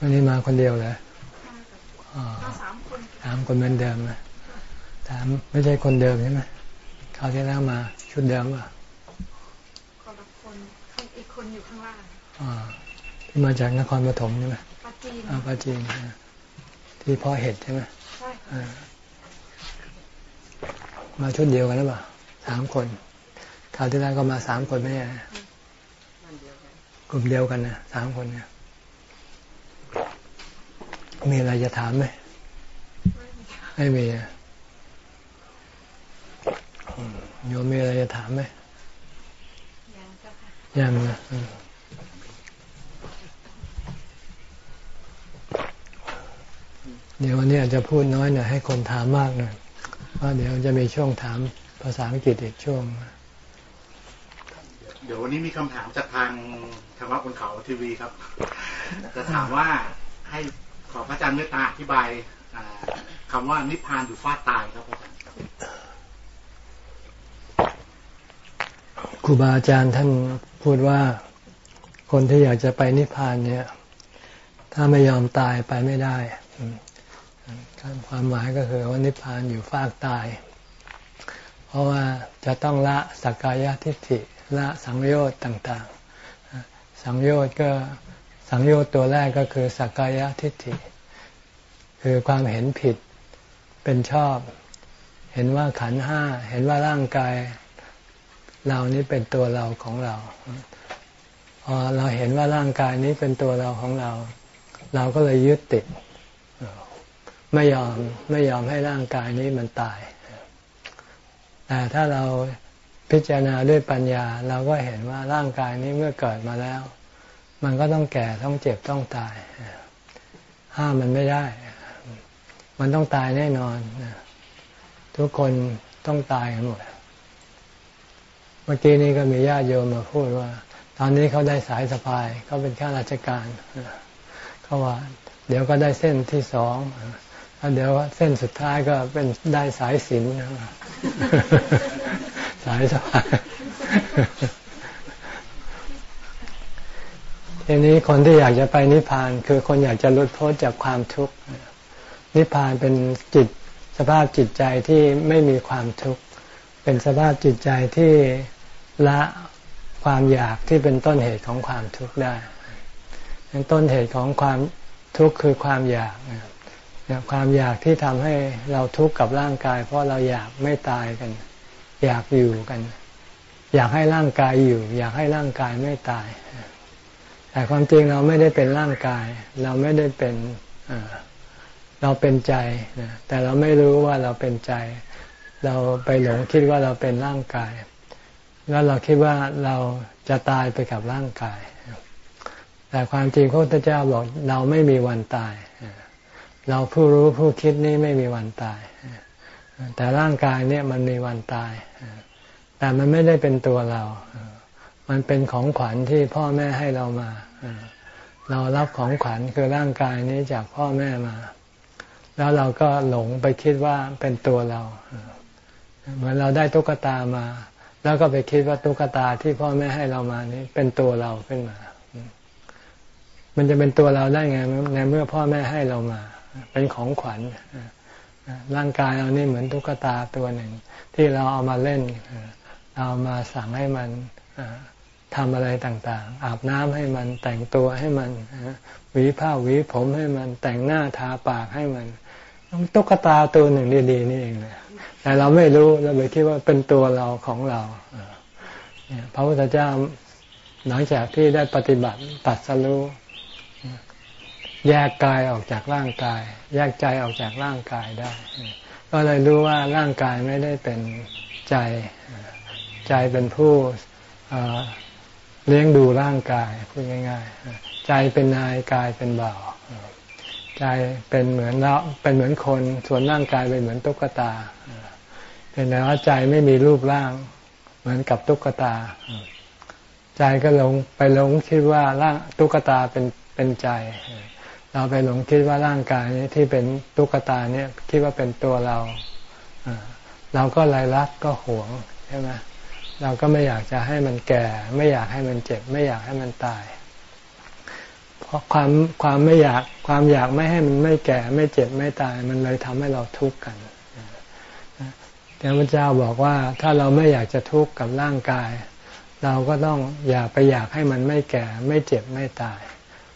วันนี้มาคนเดียวเลยมาสามคนสามคนเหมือนเดิมนะสามไม่ใช่คนเดิมใช่ไหมเขาที่แล้วมา ชุดเดิมป่ะคนละคนอีกคนอยู่ข้างล่างอ่าที่มาจากนครปฐมใช่ไหมปาจีนอ่าปาจีนที่พ่อเห็ดใช่ไหมใช่มาชุดเดียวกันหรือเปล่าสามคนคราวที่แล้วก็มาสามคนไม่ใช่กลุ่มเดียวกันนะสามคนเนี่ย มีอะไรจะถามไหมไม่มีโยมมีอะไรจะถามไหมยังนะเดี๋ยววันนี้อาจจะพูดน้อยหน่อยให้คนถามมากหน่อยเพราะเดี๋ยวจะมีช่วงถามภาษาอังกฤษอีกช่วง เดี๋ยววันนี้มีคำถามจากทางธรรมะบนเขาทีวีครับ จะถามว่าให้ ขอพระอาจารย์เมตตาอธิบายคำว่านิพพานอยู่ฟาดตายครับอาจารย์ครูบาอาจารย์ท่านพูดว่าคนที่อยากจะไปนิพพานเนี่ย ถ้าไม่ยอมตายไปไม่ได้ความหมายก็คือว่านิพพานอยู่ฟากตาย เพราะว่าจะต้องละสักกายทิฏฐิละสังโยชน์ต่าง ๆ สังโยชน์ก็ สังโยชน์ตัวแรกก็คือสักกายทิฏฐิ คือความเห็นผิดเป็นชอบ เห็นว่าขันห้า เห็นว่าร่างกาย เรานี้เป็นตัวเราของเราพอเราเห็นว่าร่างกายนี้เป็นตัวเราของเรา เราก็เลยยึดติด ไม่ยอมไม่ยอมให้ร่างกายนี้มันตาย แต่ถ้าเราพิจารณาด้วยปัญญา เราก็เห็นว่าร่างกายนี้เมื่อเกิดมาแล้ว มันก็ต้องแก่ต้องเจ็บต้องตาย ห้ามมันไม่ได้ มันต้องตายแน่นอน ทุกคนต้องตายกันหมด เมื่อกี้นี้ก็มีญาติโยมมาพูดว่า ตอนนี้เขาได้สายสะพายเขาเป็นข้าราชการเขาว่า เดี๋ยวก็ได้เส้นที่สองแล้วเดี๋ยวเส้นสุดท้ายก็เป็นได้สายสินสายสะพาย ทีนี้คนที่อยากจะไปนิพพาน คือคนอยากจะลดพ้นจากความทุกข์ นิพพานเป็นจิตสภาพจิตใจที่ไม่มีความทุกข์ เป็นสภาพจิตใจที่ละความอยากที่เป็นต้นเหตุของความทุกข์ได้ต้นเหตุของความทุกข์คือความอยากความอยากที่ทำให้เราทุกข์กับร่างกาย เพราะเราอยากไม่ตายกัน อยากอยู่กัน อยากให้ร่างกายอยู่ อยากให้ร่างกายไม่ตาย แต่ความจริงเราไม่ได้เป็นร่างกาย เราไม่ได้เป็นเราเป็นใจแต่เราไม่รู้ว่าเราเป็นใจ เราไปหลงคิดว่าเราเป็นร่างกาย แล้วเราคิดว่าเราจะตายไปกับร่างกาย แต่ความจริงพระพุทธเจ้าบอกเราไม่มีวันตาย เราผู้รู้ผู้คิดนี่ไม่มีวันตาย แต่ร่างกายเนี่ยมันมีวันตาย แต่มันไม่ได้เป็นตัวเรา มันเป็นของขวัญที่พ่อแม่ให้เรามา เรารับของขวัญคือร่างกายนี้จากพ่อแม่มา แล้วเราก็หลงไปคิดว่าเป็นตัวเรา เหมือนเราได้ตุ๊กตามา แล้วก็ไปคิดว่าตุ๊กตาที่พ่อแม่ให้เรามานี้เป็นตัวเราขึ้นมา มันจะเป็นตัวเราได้ไงในเมื่อพ่อแม่ให้เรามา เป็นของขวัญร่างกายเรานี่เหมือนตุ๊กตาตัวหนึ่ง ที่เราเอามาเล่น เอามาสั่งให้มัน ทำอะไรต่างๆ อาบน้ำให้มันแต่งตัวให้มันหวีผ้าหวีผมให้มันแต่งหน้าทาปากให้มันตุ๊กตาตัวหนึ่งดีๆนี่เองเลยแต่เราไม่รู้เราไปคิดว่าเป็นตัวเราของเราพระพุทธเจ้าหลังจากที่ได้ปฏิบัติตัดสรู้แยกกายออกจากร่างกาย แยกใจออกจากร่างกายได้ ก็เลยรู้ว่าร่างกายไม่ได้เป็นใจ ใจเป็นผู้ เลี้ยงดูร่างกายพูดง่าย ๆ ใจเป็นนายกายเป็นบ่าวใจเป็นเหมือนเราเป็นเหมือนคนส่วนร่างกายเป็นเหมือนตุ๊กตา เป็นแต่ว่าใจไม่มีรูปร่างเหมือนกับตุ๊กตา ใจก็หลงไปหลงคิดว่าร่างตุ๊กตาเป็นเป็นใจ เราไปหลงคิดว่าร่างกายนี้ที่เป็นตุ๊กตาเนี่ยคิดว่าเป็นตัวเราเราก็ลายรักก็หวงใช่ไหม เราก็ไม่อยากจะให้มันแก่ ไม่อยากให้มันเจ็บ ไม่อยากให้มันตาย เพราะความความไม่อยากความอยากไม่ให้มันไม่แก่ ไม่เจ็บไม่ตาย มันเลยทำให้เราทุกข์กันแต่พระเจ้าบอกว่าถ้าเราไม่อยากจะทุกข์กับร่างกาย เราก็ต้องอย่าไปอยากให้มันไม่แก่ ไม่เจ็บไม่ตาย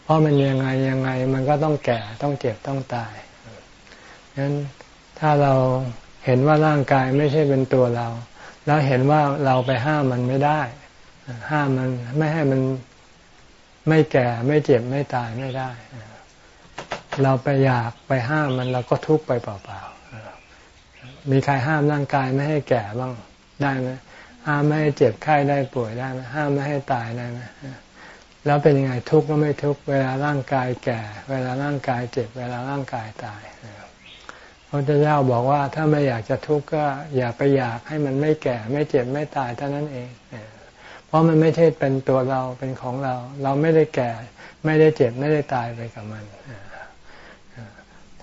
เพราะมันยังไงยังไงมันก็ต้องแก่ต้องเจ็บต้องตายฉะนั้นถ้าเราเห็นว่าร่างกายไม่ใช่เป็นตัวเรา แล้วเห็นว่าเราไปห้ามมันไม่ได้ ห้ามมันไม่ให้มันไม่แก่ไม่เจ็บไม่ตายไม่ได้ เราไปอยากไปห้ามมันเราก็ทุกข์ไปเปล่าๆมีใครห้ามร่างกายไม่ให้แก่บ้างได้ไหมห้ามไม่ให้เจ็บไข้ได้ป่วยได้ไหมห้ามไม่ให้ตายได้ไหมแล้วเป็นยังไงทุกข์ก็ไม่ทุกข์เวลาร่างกายแก่ เวลาร่างกายเจ็บ เวลาร่างกายตาย พระเจ้าบอกว่าถ้าไม่อยากจะทุกข์ก็อย่าไปอยากให้มันไม่แก่ ไม่เจ็บไม่ตายเท่านั้นเอง เพราะมันไม่ใช่เป็นตัวเราเป็นของเรา เราไม่ได้แก่ ไม่ได้เจ็บไม่ได้ตายไปกับมัน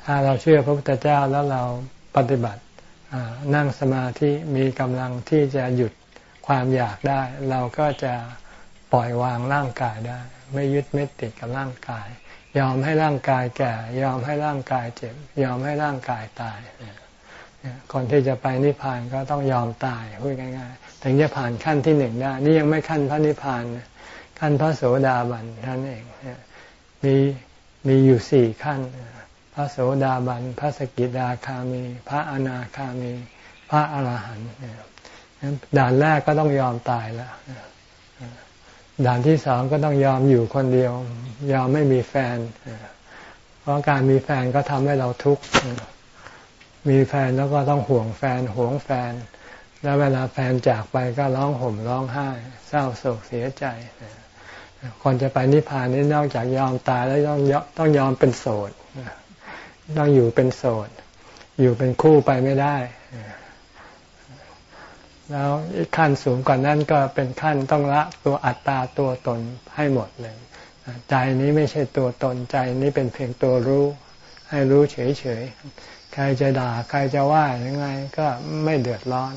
ถ้าเราเชื่อพระพุทธเจ้าแล้วเราปฏิบัตินั่งสมาธิมีกำลังที่จะหยุดความอยากได้ เราก็จะปล่อยวางร่างกายได้ ไม่ยึดไม่ติดกับร่างกาย ยอมให้ร่างกายแก่ ยอมให้ร่างกายเจ็บ ยอมให้ร่างกายตายคนที่จะไปนิพพานก็ต้องยอมตายพูดง่ายๆถึงจะผ่านขั้นที่หนึ่งได้ นี่ยังไม่ขั้นพระนิพพานขั้นพระโสดาบันท่านเองมีมีอยู่สี่ขั้น พระโสดาบันพระสกิดาคามี พระอนาคามี พระอรหันต์ด่านแรกก็ต้องยอมตายแล้ว ด่านที่สองก็ต้องยอมอยู่คนเดียว ยอมไม่มีแฟน เพราะการมีแฟนก็ทำให้เราทุกข์ มีแฟนแล้วก็ต้องห่วงแฟนห่วงแฟน แล้วเวลาแฟนจากไปก็ร้องห่มร้องไห้ เศร้าโศกเสียใจ คนจะไปนิพพานนี่นอกจากยอมตายแล้วต้องต้องยอมเป็นโสด ต้องอยู่เป็นโสด อยู่เป็นคู่ไปไม่ได้ แล้วขั้นสูงกว่านั้นก็เป็นขั้นต้องละตัวอัตตาตัวตนให้หมดเลยใจนี้ไม่ใช่ตัวตนใจนี้เป็นเพียงตัวรู้ ให้รู้เฉยใครจะด่าใครจะว่ายังไงก็ไม่เดือดร้อน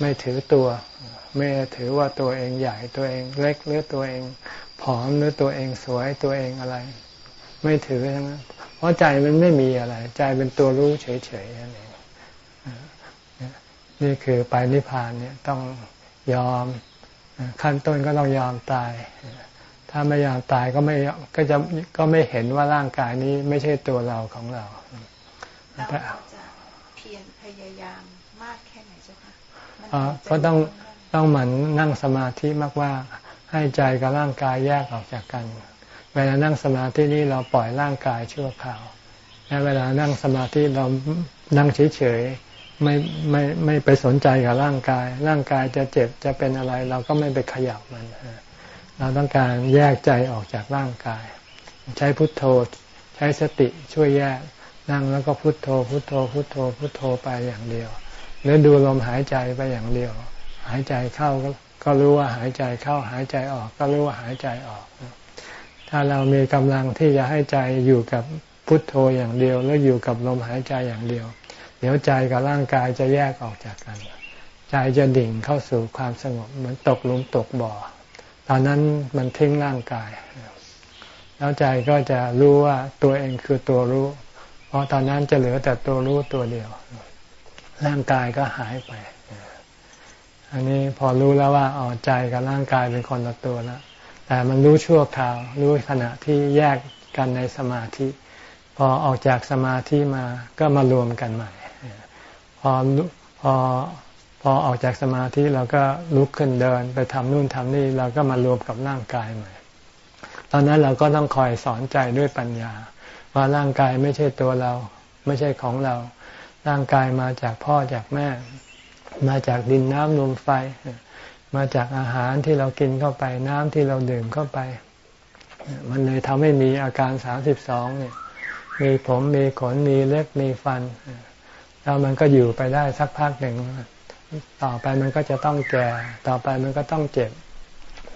ไม่ถือตัว ไม่ถือว่าตัวเองใหญ่ตัวเองเล็กหรือตัวเองผอมหรือตัวเองสวยตัวเองอะไร ไม่ถือทั้งนั้นเพราะใจมันไม่มีอะไร ใจเป็นตัวรู้เฉยๆนั่นเอง นี่คือไปนิพพานเนี่ยต้องยอมขั้นต้นก็ต้องยอมตาย ถ้าไม่ยอมตายก็ไม่ก็จะก็ไม่เห็นว่าร่างกายนี้ไม่ใช่ตัวเราของเราเราจะเพียรพยายามมากแค่ไหนเจ้าคะก็ต้องต้องหมั่นนั่งสมาธิมากว่าให้ใจกับร่างกายแยกออกจากกัน เวลานั่งสมาธินี้เราปล่อยร่างกายชั่วคราวและเวลานั่งสมาธิเรานั่งเฉยๆ ไม่ไม่ไม่ไปสนใจกับร่างกาย ร่างกายจะเจ็บจะเป็นอะไร เราก็ไม่ไปขยับมัน เราต้องการแยกใจออกจากร่างกาย ใช้พุทโธใช้สติช่วยแยกนั่งแล้วก็พุทโธ พุทโธ พุทโธ พุทโธไปอย่างเดียวหรือดูลมหายใจไปอย่างเดียว หายใจเข้าก็ก็รู้ว่าหายใจเข้าหายใจออก ก็รู้ว่าหายใจออก ถ้าเรามีกำลังที่จะให้ใจอยู่กับพุทโธอย่างเดียว แล้วอยู่กับลมหายใจอย่างเดียว เดี๋ยวใจกับร่างกายจะแยกออกจากกัน ใจจะดิ่งเข้าสู่ความสงบเหมือนตกลุมตกบ่อ ตอนนั้นมันทิ้งร่างกาย แล้วใจก็จะรู้ว่าตัวเองคือตัวรู้ เพราะตอนนั้นจะเหลือแต่ตัวรู้ตัวเดียว ร่างกายก็หายไป อันนี้พอรู้แล้วว่าอ๋อใจกับร่างกายเป็นคนละตัวแล้วแต่มันรู้ชั่วคราว รู้ขณะที่แยกกันในสมาธิ พอออกจากสมาธิมาก็มารวมกันใหม่ พอพอพอออกจากสมาธิเราก็ลุกขึ้นเดิน ไปทำนู่นทำนี่เราก็มารวมกับร่างกายใหม่ ตอนนั้นเราก็ต้องคอยสอนใจด้วยปัญญา ว่าร่างกายไม่ใช่ตัวเรา ไม่ใช่ของเรา ร่างกายมาจากพ่อจากแม่ มาจากดินน้ำลมไฟ มาจากอาหารที่เรากินเข้าไปน้ำที่เราดื่มเข้าไป มันเลยทำให้มีอาการสามสิบสองเนี่ยมีผมมีขนมีเล็บมีฟัน แล้วมันก็อยู่ไปได้สักพักหนึ่ง ต่อไปมันก็จะต้องแก่ ต่อไปมันก็ต้องเจ็บ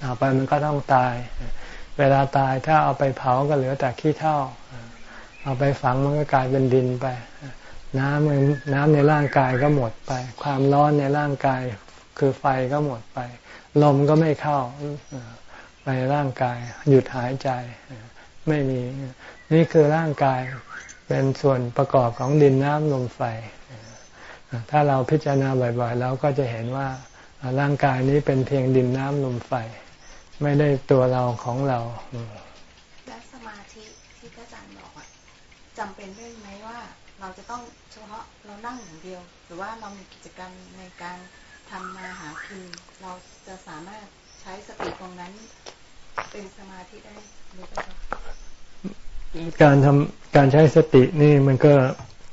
ต่อไปมันก็ต้องตาย เวลาตายถ้าเอาไปเผาก็เหลือแต่ขี้เถ้า เอาไปฝังมันก็กลายเป็นดินไป น้ำน้ำในร่างกายก็หมดไป ความร้อนในร่างกายคือไฟก็หมดไป ลมก็ไม่เข้าไปร่างกาย หยุดหายใจไม่มี นี่คือร่างกาย เป็นส่วนประกอบของดินน้ำลมไฟ ถ้าเราพิจารณาบ่อยๆเราก็จะเห็นว่าร่างกายนี้เป็นเพียงดินน้ำลมไฟ ไม่ได้ตัวเราของเราและสมาธิที่พระอาจารย์บอกอะจำเป็นด้วยไหมว่าเราจะต้องเฉพาะเรานั่งอย่างเดียว หรือว่าเรามีกิจกรรมในการทำมาหากินเราจะสามารถใช้สติตรงนั้นเป็นสมาธิได้หรือเปล่า การทำการใช้สตินี่มันก็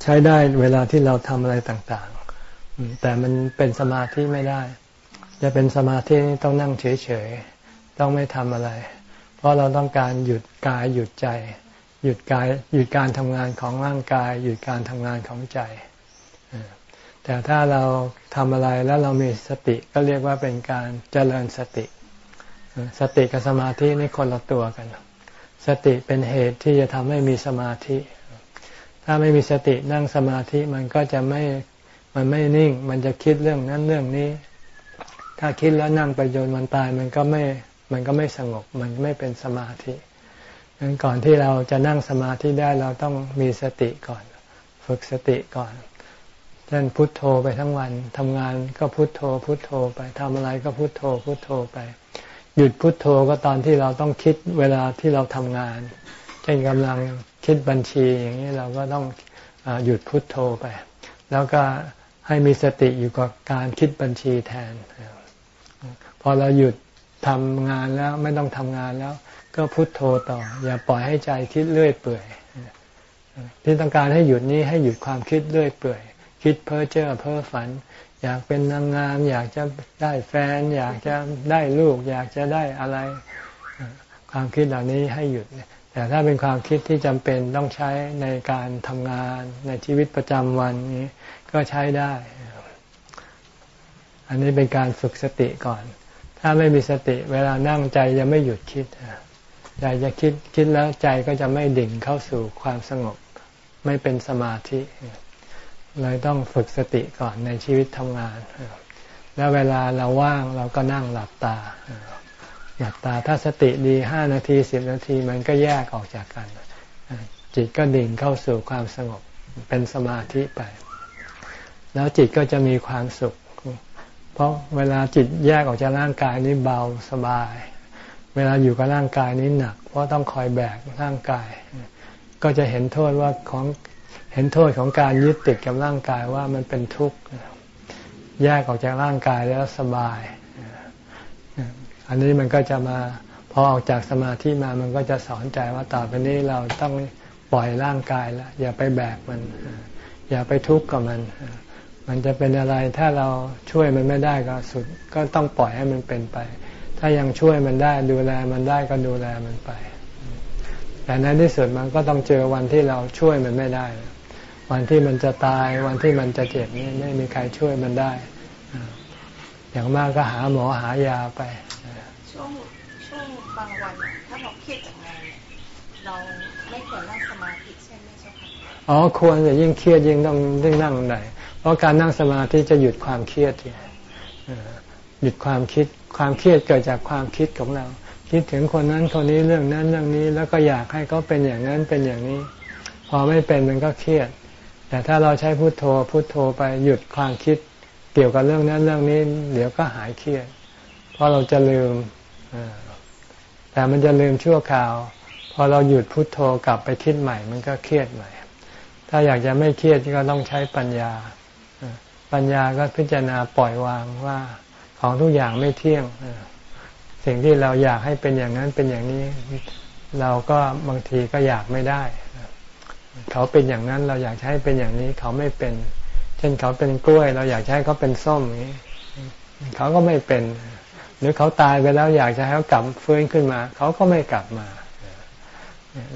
ใช้ได้เวลาที่เราทำอะไรต่างๆ แต่มันเป็นสมาธิไม่ได้ จะเป็นสมาธินี่ต้องนั่งเฉยๆ ต้องไม่ทำอะไร เพราะเราต้องการหยุดกายหยุดใจ หยุดกายหยุดการทำงานของร่างกาย หยุดการทำงานของใจ แต่ถ้าเราทำอะไรแล้วเรามีสติก็เรียกว่าเป็นการเจริญสติ สติกับสมาธินี่คนละตัวกัน สติเป็นเหตุที่จะทำให้มีสมาธิ ถ้าไม่มีสตินั่งสมาธิมันก็จะไม่มันไม่นิ่ง มันจะคิดเรื่องนั้นเรื่องนี้ ถ้าคิดแล้วนั่งไปจนมันตายมันก็ไม่มันก็ไม่สงบ มันไม่เป็นสมาธิดังนั้นก่อนที่เราจะนั่งสมาธิได้เราต้องมีสติก่อน ฝึกสติก่อนเช่นพุทโธไปทั้งวันทำงานก็พุทโธ พุทโธไปทำอะไรก็พุทโธ พุทโธไป หยุดพุดโทโธก็ตอนที่เราต้องคิดเวลาที่เราทำงาน เช่นกำลังคิดบัญชีอย่างนี้เราก็ต้องอหยุดพุดโทโธไป แล้วก็ให้มีสติอยู่กับการคิดบัญชีแทน พอเราหยุดทำงานแล้วไม่ต้องทำงานแล้ว ก็พุโทโธต่อ อย่าปล่อยให้ใจคิดเรื่อยเปื่อยที่ต้องการให้หยุดนี้ให้หยุดความคิดเรื่อยเปื่อย คิดเพ้อเจ้อเพ้อฝัน อยากเป็นนางงาม อยากจะได้แฟน อยากจะได้ลูก อยากจะได้อะไร ความคิดเหล่านี้ให้หยุด แต่ถ้าเป็นความคิดที่จำเป็นต้องใช้ในการทำงานในชีวิตประจำวันนี้ก็ใช้ได้ อันนี้เป็นการฝึกสติก่อน ถ้าไม่มีสติเวลานั่งใจจะไม่หยุดคิดใจจะคิดคิดแล้วใจก็จะไม่ดิ่งเข้าสู่ความสงบ ไม่เป็นสมาธิเเลยต้องฝึกสติก่อนในชีวิตทำงาน แล้วเวลาเราว่างเราก็นั่งหลับตา หลับตาถ้าสติดีห้านาทีสิบนาทีมันก็แยกออกจากกัน จิตก็ดิ่งเข้าสู่ความสงบเป็นสมาธิไป แล้วจิตก็จะมีความสุข เพราะเวลาจิตแยกออกจากร่างกายนี้เบาสบาย เวลาอยู่กับร่างกายนี้หนัก เพราะต้องคอยแบกร่างกาย ก็จะเห็นโทษว่าของ เห็นโทษของการยึดติดกับร่างกายว่ามันเป็นทุกข์แยกออกจากร่างกายแล้วสบาย อันนี้มันก็จะมาพอออกจากสมาธิมามันก็จะสอนใจว่าต่อไปนี้เราต้องปล่อยร่างกายแล้วอย่าไปแบกมัน อย่าไปทุกข์กับมัน มันจะเป็นอะไรถ้าเราช่วยมันไม่ได้ก็สุด ก็ต้องปล่อยให้มันเป็นไป ถ้ายังช่วยมันได้ดูแลมันได้ก็ดูแลมันไปแต่ในที่สุดมันก็ต้องเจอวันที่เราช่วยมันไม่ได้ วันที่มันจะตายวันที่มันจะเจ็บนี่ไม่มีใครช่วยมันได้ อย่างมากก็หาหมอหายาไป ช่วงช่วงบางวันถ้าเราเครียดจากงานเราไม่ควรนั่งสมาธิใช่ไหมเจ้าค่ะอ๋อควรแต่ยิ่งเครียดยิ่งต้องยิ่งนั่งไหนเพราะการนั่งสมาธิจะหยุดความเครียดหยุดความคิดความเครียดเกิดจากความคิดของเรา คิดถึงคนนั้นคนนี้เรื่องนั้นเรื่องนี้ แล้วก็อยากให้เขาเป็นอย่างนั้นเป็นอย่างนี้ พอไม่เป็นมันก็เครียด แต่ถ้าเราใช้พุโทโธพุโทโธไปหยุดความคิด เกี่ยวกับเรื่องนั้นเรื่องนี้ เดี๋ยวก็หายเครียด เพราะเราจะลืมแต่มันจะลืมชั่วคราว พอเราหยุดพุดโทโธกลับไปคิดใหม่ มันก็เครียดใหม่ ถ้าอยากจะไม่เครียดก็ต้องใช้ปัญญา ปัญญาก็พิจารณาปล่อยวางว่าของทุกอย่างไม่เที่ยง สิ่งที่เราอยากให้เป็นอย่างนั้นเป็นอย่างนี้ เราก็บางทีก็อยากไม่ได้ เขาเป็นอย่างนั้นเราอยากให้เป็นอย่างนี้เขาไม่เป็น เช่นเขาเป็นกล้วย เราอยากให้เขาเป็นส้มนี้เขาก็ไม่เป็น หรือเขาตายไปแล้วอยากจะให้เขากลับฟื้นขึ้นมา เขาก็ไม่กลับมา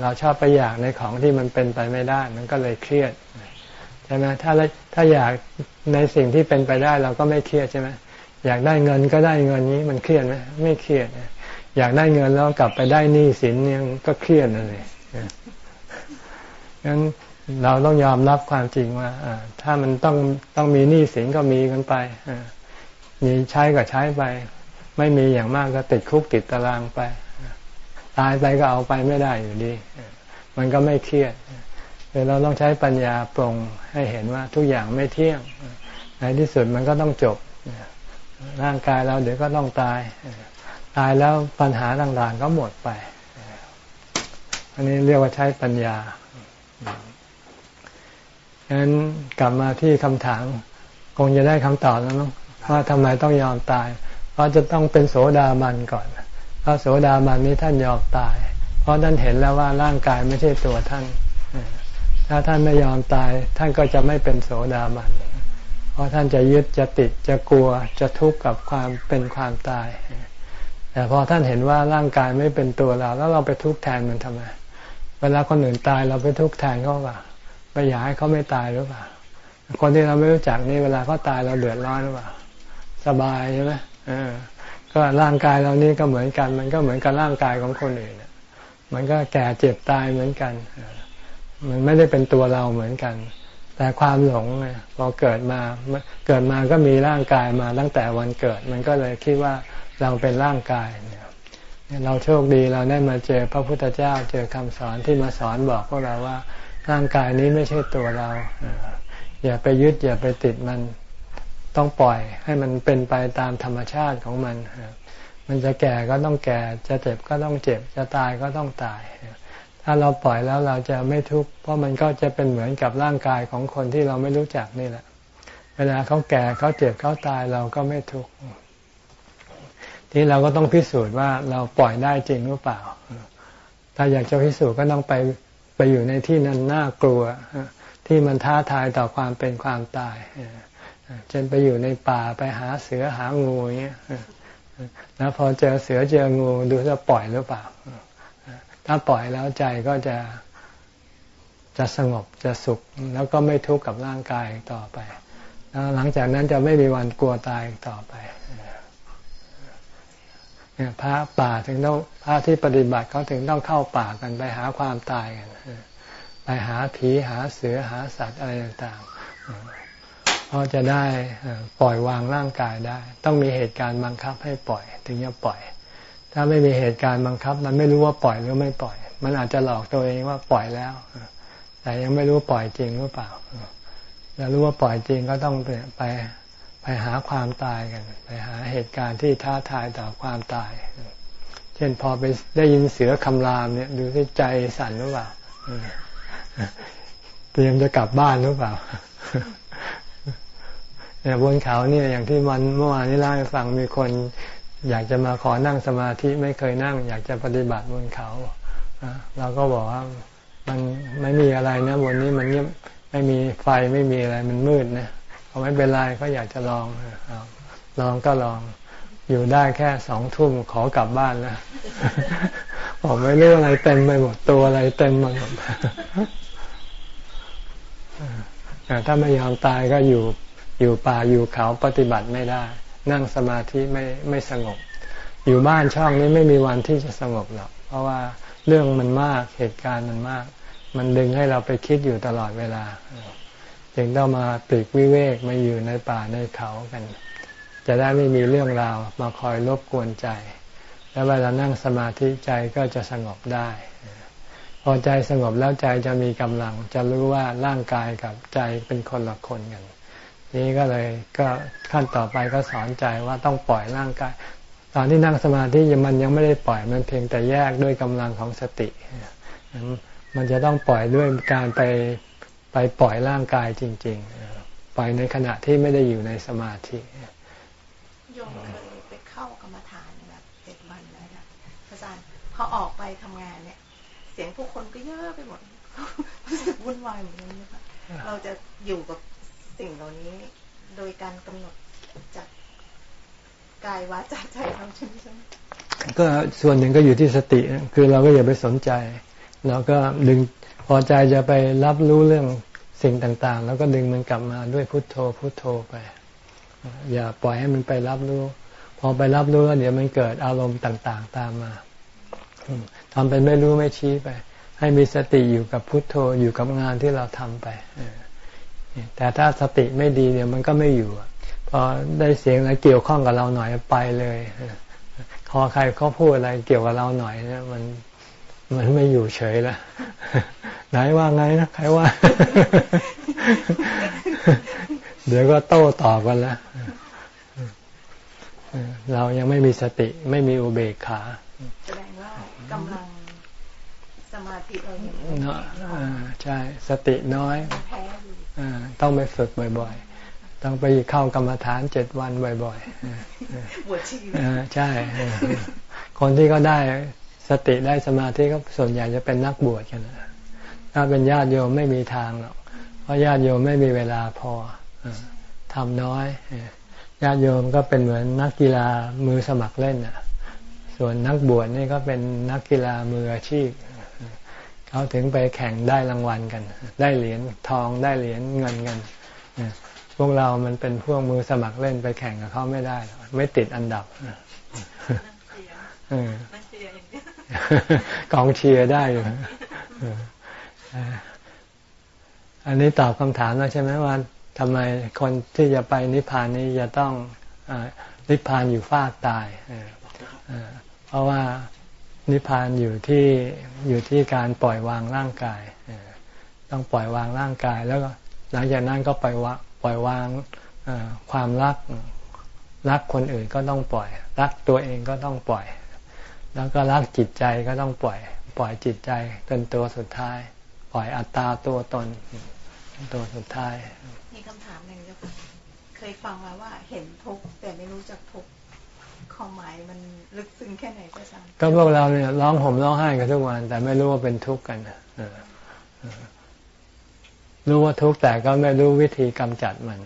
เราชอบไปอยากในของที่มันเป็นไปไม่ได้ มันก็เลยเครียดใช่ไหมถ้าถ้าอยากในสิ่งที่เป็นไปได้ เราก็ไม่เครียดใช่ไหมอยากได้เงินก็ได้เงินนี้มันเครียดไหมไม่เครียด อยากได้เงินแล้วกลับไปได้หนี้สินยังก็เครียดเลย งั้นเราต้องยอมรับความจริงว่าถ้ามันต้องต้องมีหนี้สินก็มีกันไปมีใช้ก็ใช้ไป ไม่มีอย่างมากก็ติดคุกติดตารางไป ตายไปก็เอาไปไม่ได้อยู่ดี มันก็ไม่เครียดเราต้องใช้ปัญญาปรงให้เห็นว่าทุกอย่างไม่เที่ยงในที่สุดมันก็ต้องจบร่างกายเราเดี๋ยวก็ต้องตาย ตายแล้วปัญหาต่างๆก็หมดไป อันนี้เรียกว่าใช้ปัญญา ฉะนั้นกลับมาที่คำถาม คงจะได้คำตอบแล้วมั้งว่าทำไมต้องยอมตาย เพราะจะต้องเป็นโสดาบันก่อนเพราะโสดาบันนี้ท่านยอมตาย เพราะท่านเห็นแล้วว่าร่างกายไม่ใช่ตัวท่าน ถ้าท่านไม่ยอมตาย ท่านก็จะไม่เป็นโสดาบัน เพราะท่านจะยึดจะติดจะกลัวจะทุกข์กับความเป็นความตาย แต่พอท่านเห็นว่าร่างกายไม่เป็นตัวเรา แล้วเราไปทุกข์แทนมันทำไม เวลาคนอื่นตายเราไปทุกข์แทนเขาเปล่า ไปอยากให้เขาไม่ตายหรือเปล่า คนที่เราไม่รู้จักนี่เวลาเขาตายเราเดือดร้อนหรือเปล่า สบายใช่ไหมก็ร่างกายเรานี่ก็เหมือนกัน มันก็เหมือนกับร่างกายของคนอื่นมันก็แก่เจ็บตายเหมือนกัน มันไม่ได้เป็นตัวเราเหมือนกัน แต่ความหลงเนี่ยพอเกิดมา เกิดมาก็มีร่างกายมาตั้งแต่วันเกิด มันก็เลยคิดว่าเราเป็นร่างกายเนี่ยเราโชคดีเราได้มาเจอพระพุทธเจ้าเจอคำสอนที่มาสอนบอกพวกเราว่า ร่างกายนี้ไม่ใช่ตัวเรา อย่าไปยึดอย่าไปติดมันต้องปล่อยให้มันเป็นไปตามธรรมชาติของมัน มันจะแก่ก็ต้องแก่ จะเจ็บก็ต้องเจ็บ จะตายก็ต้องตาย ถ้าเราปล่อยแล้วเราจะไม่ทุกข์ เพราะมันก็จะเป็นเหมือนกับร่างกายของคนที่เราไม่รู้จักนี่แหละ เวลาเขาแก่เขาเจ็บเขาตายเราก็ไม่ทุกข์ ที่เราก็ต้องพิสูจน์ว่าเราปล่อยได้จริงหรือเปล่า ถ้าอยากจะพิสูจน์ก็ต้องไป ไปอยู่ในที่นั้นน่ากลัว ที่มันท้าทายต่อความเป็นความตายเช่นไปอยู่ในป่าไปหาเสือหางูอย่างเงี้ยแล้วพอเจอเสือเจองูดูจะปล่อยหรือเปล่า ถ้าปล่อยแล้วใจก็จะจะสงบจะสุขแล้วก็ไม่ทุกข์กับร่างกายต่อไป แล้วหลังจากนั้นจะไม่มีวันกลัวตายต่อไป เนี่ยพระป่าถึงต้องพระที่ปฏิบัติเขาถึงต้องเข้าป่ากันไปหาความตายกันไปหาผีหาเสือหาสัตว์อะไรต่างๆเพราจะได้ปล่อยวางร่างกายได้ ต้องมีเหตุการณ์บังคับให้ปล่อย ถึงจะปล่อย ถ้าไม่มีเหตุการณ์บังคับ มันไม่รู้ว่าปล่อยหรือไม่ปล่อย มันอาจจะหลอกตัวเองว่าปล่อยแล้วแต่ยังไม่รู้ปล่อยจริงหรือเปล่าจะรู้ว่าปล่อยจริงก็ต้องไป ไปหาความตายกัน ไปหาเหตุการณ์ที่ท้าทายต่อความตาย เช่นพอไปได้ยินเสือคำรามเนี่ยดูที่ใจสั่นหรือเปล่าเตรียมจะกลับบ้านหรือเปล่าเนี่ยบนเขาเนี่ยอย่างที่มันเมื่อวานนี้เล่าให้ฟังมีคนอยากจะมาขอนั่งสมาธิไม่เคยนั่ง อยากจะปฏิบัติบนเขาเราก็บอกว่ามันไม่มีอะไรนะบนนี้มันเงียบไม่มีไฟไม่มีอะไรมันมืดนะ เขาไม่เป็นไรเขาอยากจะลองลองก็ลอง อยู่ได้แค่สองทุ่มขอกลับบ้านแล้วบอกไม่รู้อะไรเต็มไปหมดตัวอะไรเต็มไปหมดถ้าไม่ยอมตายก็อยู่อยู่ป่าอยู่เขาปฏิบัติไม่ได้ นั่งสมาธิไม่ไม่สงบ อยู่บ้านช่องนี้ไม่มีวันที่จะสงบหรอกเพราะว่าเรื่องมันมากเหตุการณ์มันมาก มันดึงให้เราไปคิดอยู่ตลอดเวลา จึงต้องมาปลีกวิเวกมาอยู่ในป่าในเขากัน จะได้ไม่มีเรื่องราวมาคอยรบกวนใจ แล้วเวลานั่งสมาธิใจก็จะสงบได้ พอใจสงบแล้วใจจะมีกำลัง จะรู้ว่าร่างกายกับใจเป็นคนละคนกัน นี้ก็เลยก็ขั้นต่อไปก็สอนใจว่าต้องปล่อยร่างกาย ตอนที่นั่งสมาธิมันยังไม่ได้ปล่อยมันเพียงแต่แยกด้วยกำลังของสติ มันจะต้องปล่อยด้วยการไป ไปปล่อยร่างกายจริงๆปล่อยในขณะที่ไม่ได้อยู่ในสมาธิโยมเคยไปเข้ากรรมฐานแบบเจ็ดวันเลยนะพระอาจารย์พอออกไปทำงานเนี่ย เสียงผู้คนก็เยอะไปหมดรู้สึกวุ่นวายเหมือนกันนะคะเราจะอยู่กับสิ่งเหล่านี้ โดยการกำหนดจากกายวาจาใจเราใช่ไหมก็ส่วนหนึ่งก็อยู่ที่สติ คือเราก็อย่าไปสนใจ เราก็ดึงพอใจจะไปรับรู้เรื่อง สิ่งต่างๆ แล้วก็ดึงมันกลับมาด้วยพุทโธพุทโธไป อย่าปล่อยให้มันไปรับรู้ พอไปรับรู้แล้วเดี๋ยวมันเกิดอารมณ์ต่างๆ ตามมาทำเป็นไม่รู้ไม่ชี้ไป ให้มีสติอยู่กับพุทโธอยู่กับงานที่เราทำไปแต่ถ้าสติไม่ดีเนี่ยมันก็ไม่อยู่พอได้เสียงอะไรเกี่ยวข้องกับเราหน่อยไปเลยพอใครเขาพูดอะไรเกี่ยวกับเราหน่อยเนี่ยมัน มันไม่อยู่เฉยละไหนว่าไงนะใครว่า เดี๋ยวก็โต้ตอบกันแล้วเรายังไม่มีสติไม่มีอุเบกขาแสดงว่ากำลังสมาธิเราเนาะใช่ สติน้อยต้องไปฝึกบ่อย ๆ ต้องไปเข้ากรรมฐานเจ็ดวันบ่อยๆบวชชีใช่ คนที่ก็ได้ สติได้สมาธิก็ส่วนใหญ่จะเป็นนักบวชกันถ้าเป็นญาติโยมไม่มีทางหรอกเพราะญาติโยมไม่มีเวลาพอทำน้อยญาติโยมก็เป็นเหมือนนักกีฬามือสมัครเล่นอะส่วนนักบวชนี่ก็เป็นนักกีฬามืออาชีพ เขาถึงไปแข่งได้รางวัลกัน ได้เหรียญทองได้เหรียญเงินกันพวกเรามันเป็นพวกมือสมัครเล่นไปแข่งกับเขาไม่ได้ ไม่ติดอันดับ กองเชียร์ได้อยู่อันนี้ตอบคำถามแล้วใช่ไหมว่าทำไมคนที่จะไปนิพพานนี้จะต้องอนิพพานอยู่ฟากตายเพราะว่านิพพานอยู่ที่อยู่ที่การปล่อยวางร่างกายต้องปล่อยวางร่างกาย แล้วก็หลังจากนั้นก็ปล่อยวางปล่อยวางความรักรักคนอื่นก็ต้องปล่อย รักตัวเองก็ต้องปล่อย แล้วก็รักจิตใจก็ต้องปล่อย ปล่อยจิตใจเป็นตัวสุดท้าย ปล่อยอัตตาตัวตน ตัวสุดท้าย มีคำถามหนึ่งจ้ะเคยฟังมาว่าเห็นทุกแต่ไม่รู้จักทุกความหมายมันลึกซึ้งแค่ไหนก็ตามก็พวกเราเนี่ยร้องห่มร้องไห้กันทุกวัน แต่ไม่รู้ว่าเป็นทุกข์กันรู้ว่าทุกข์แต่ก็ไม่รู้วิธีกำจัดมัน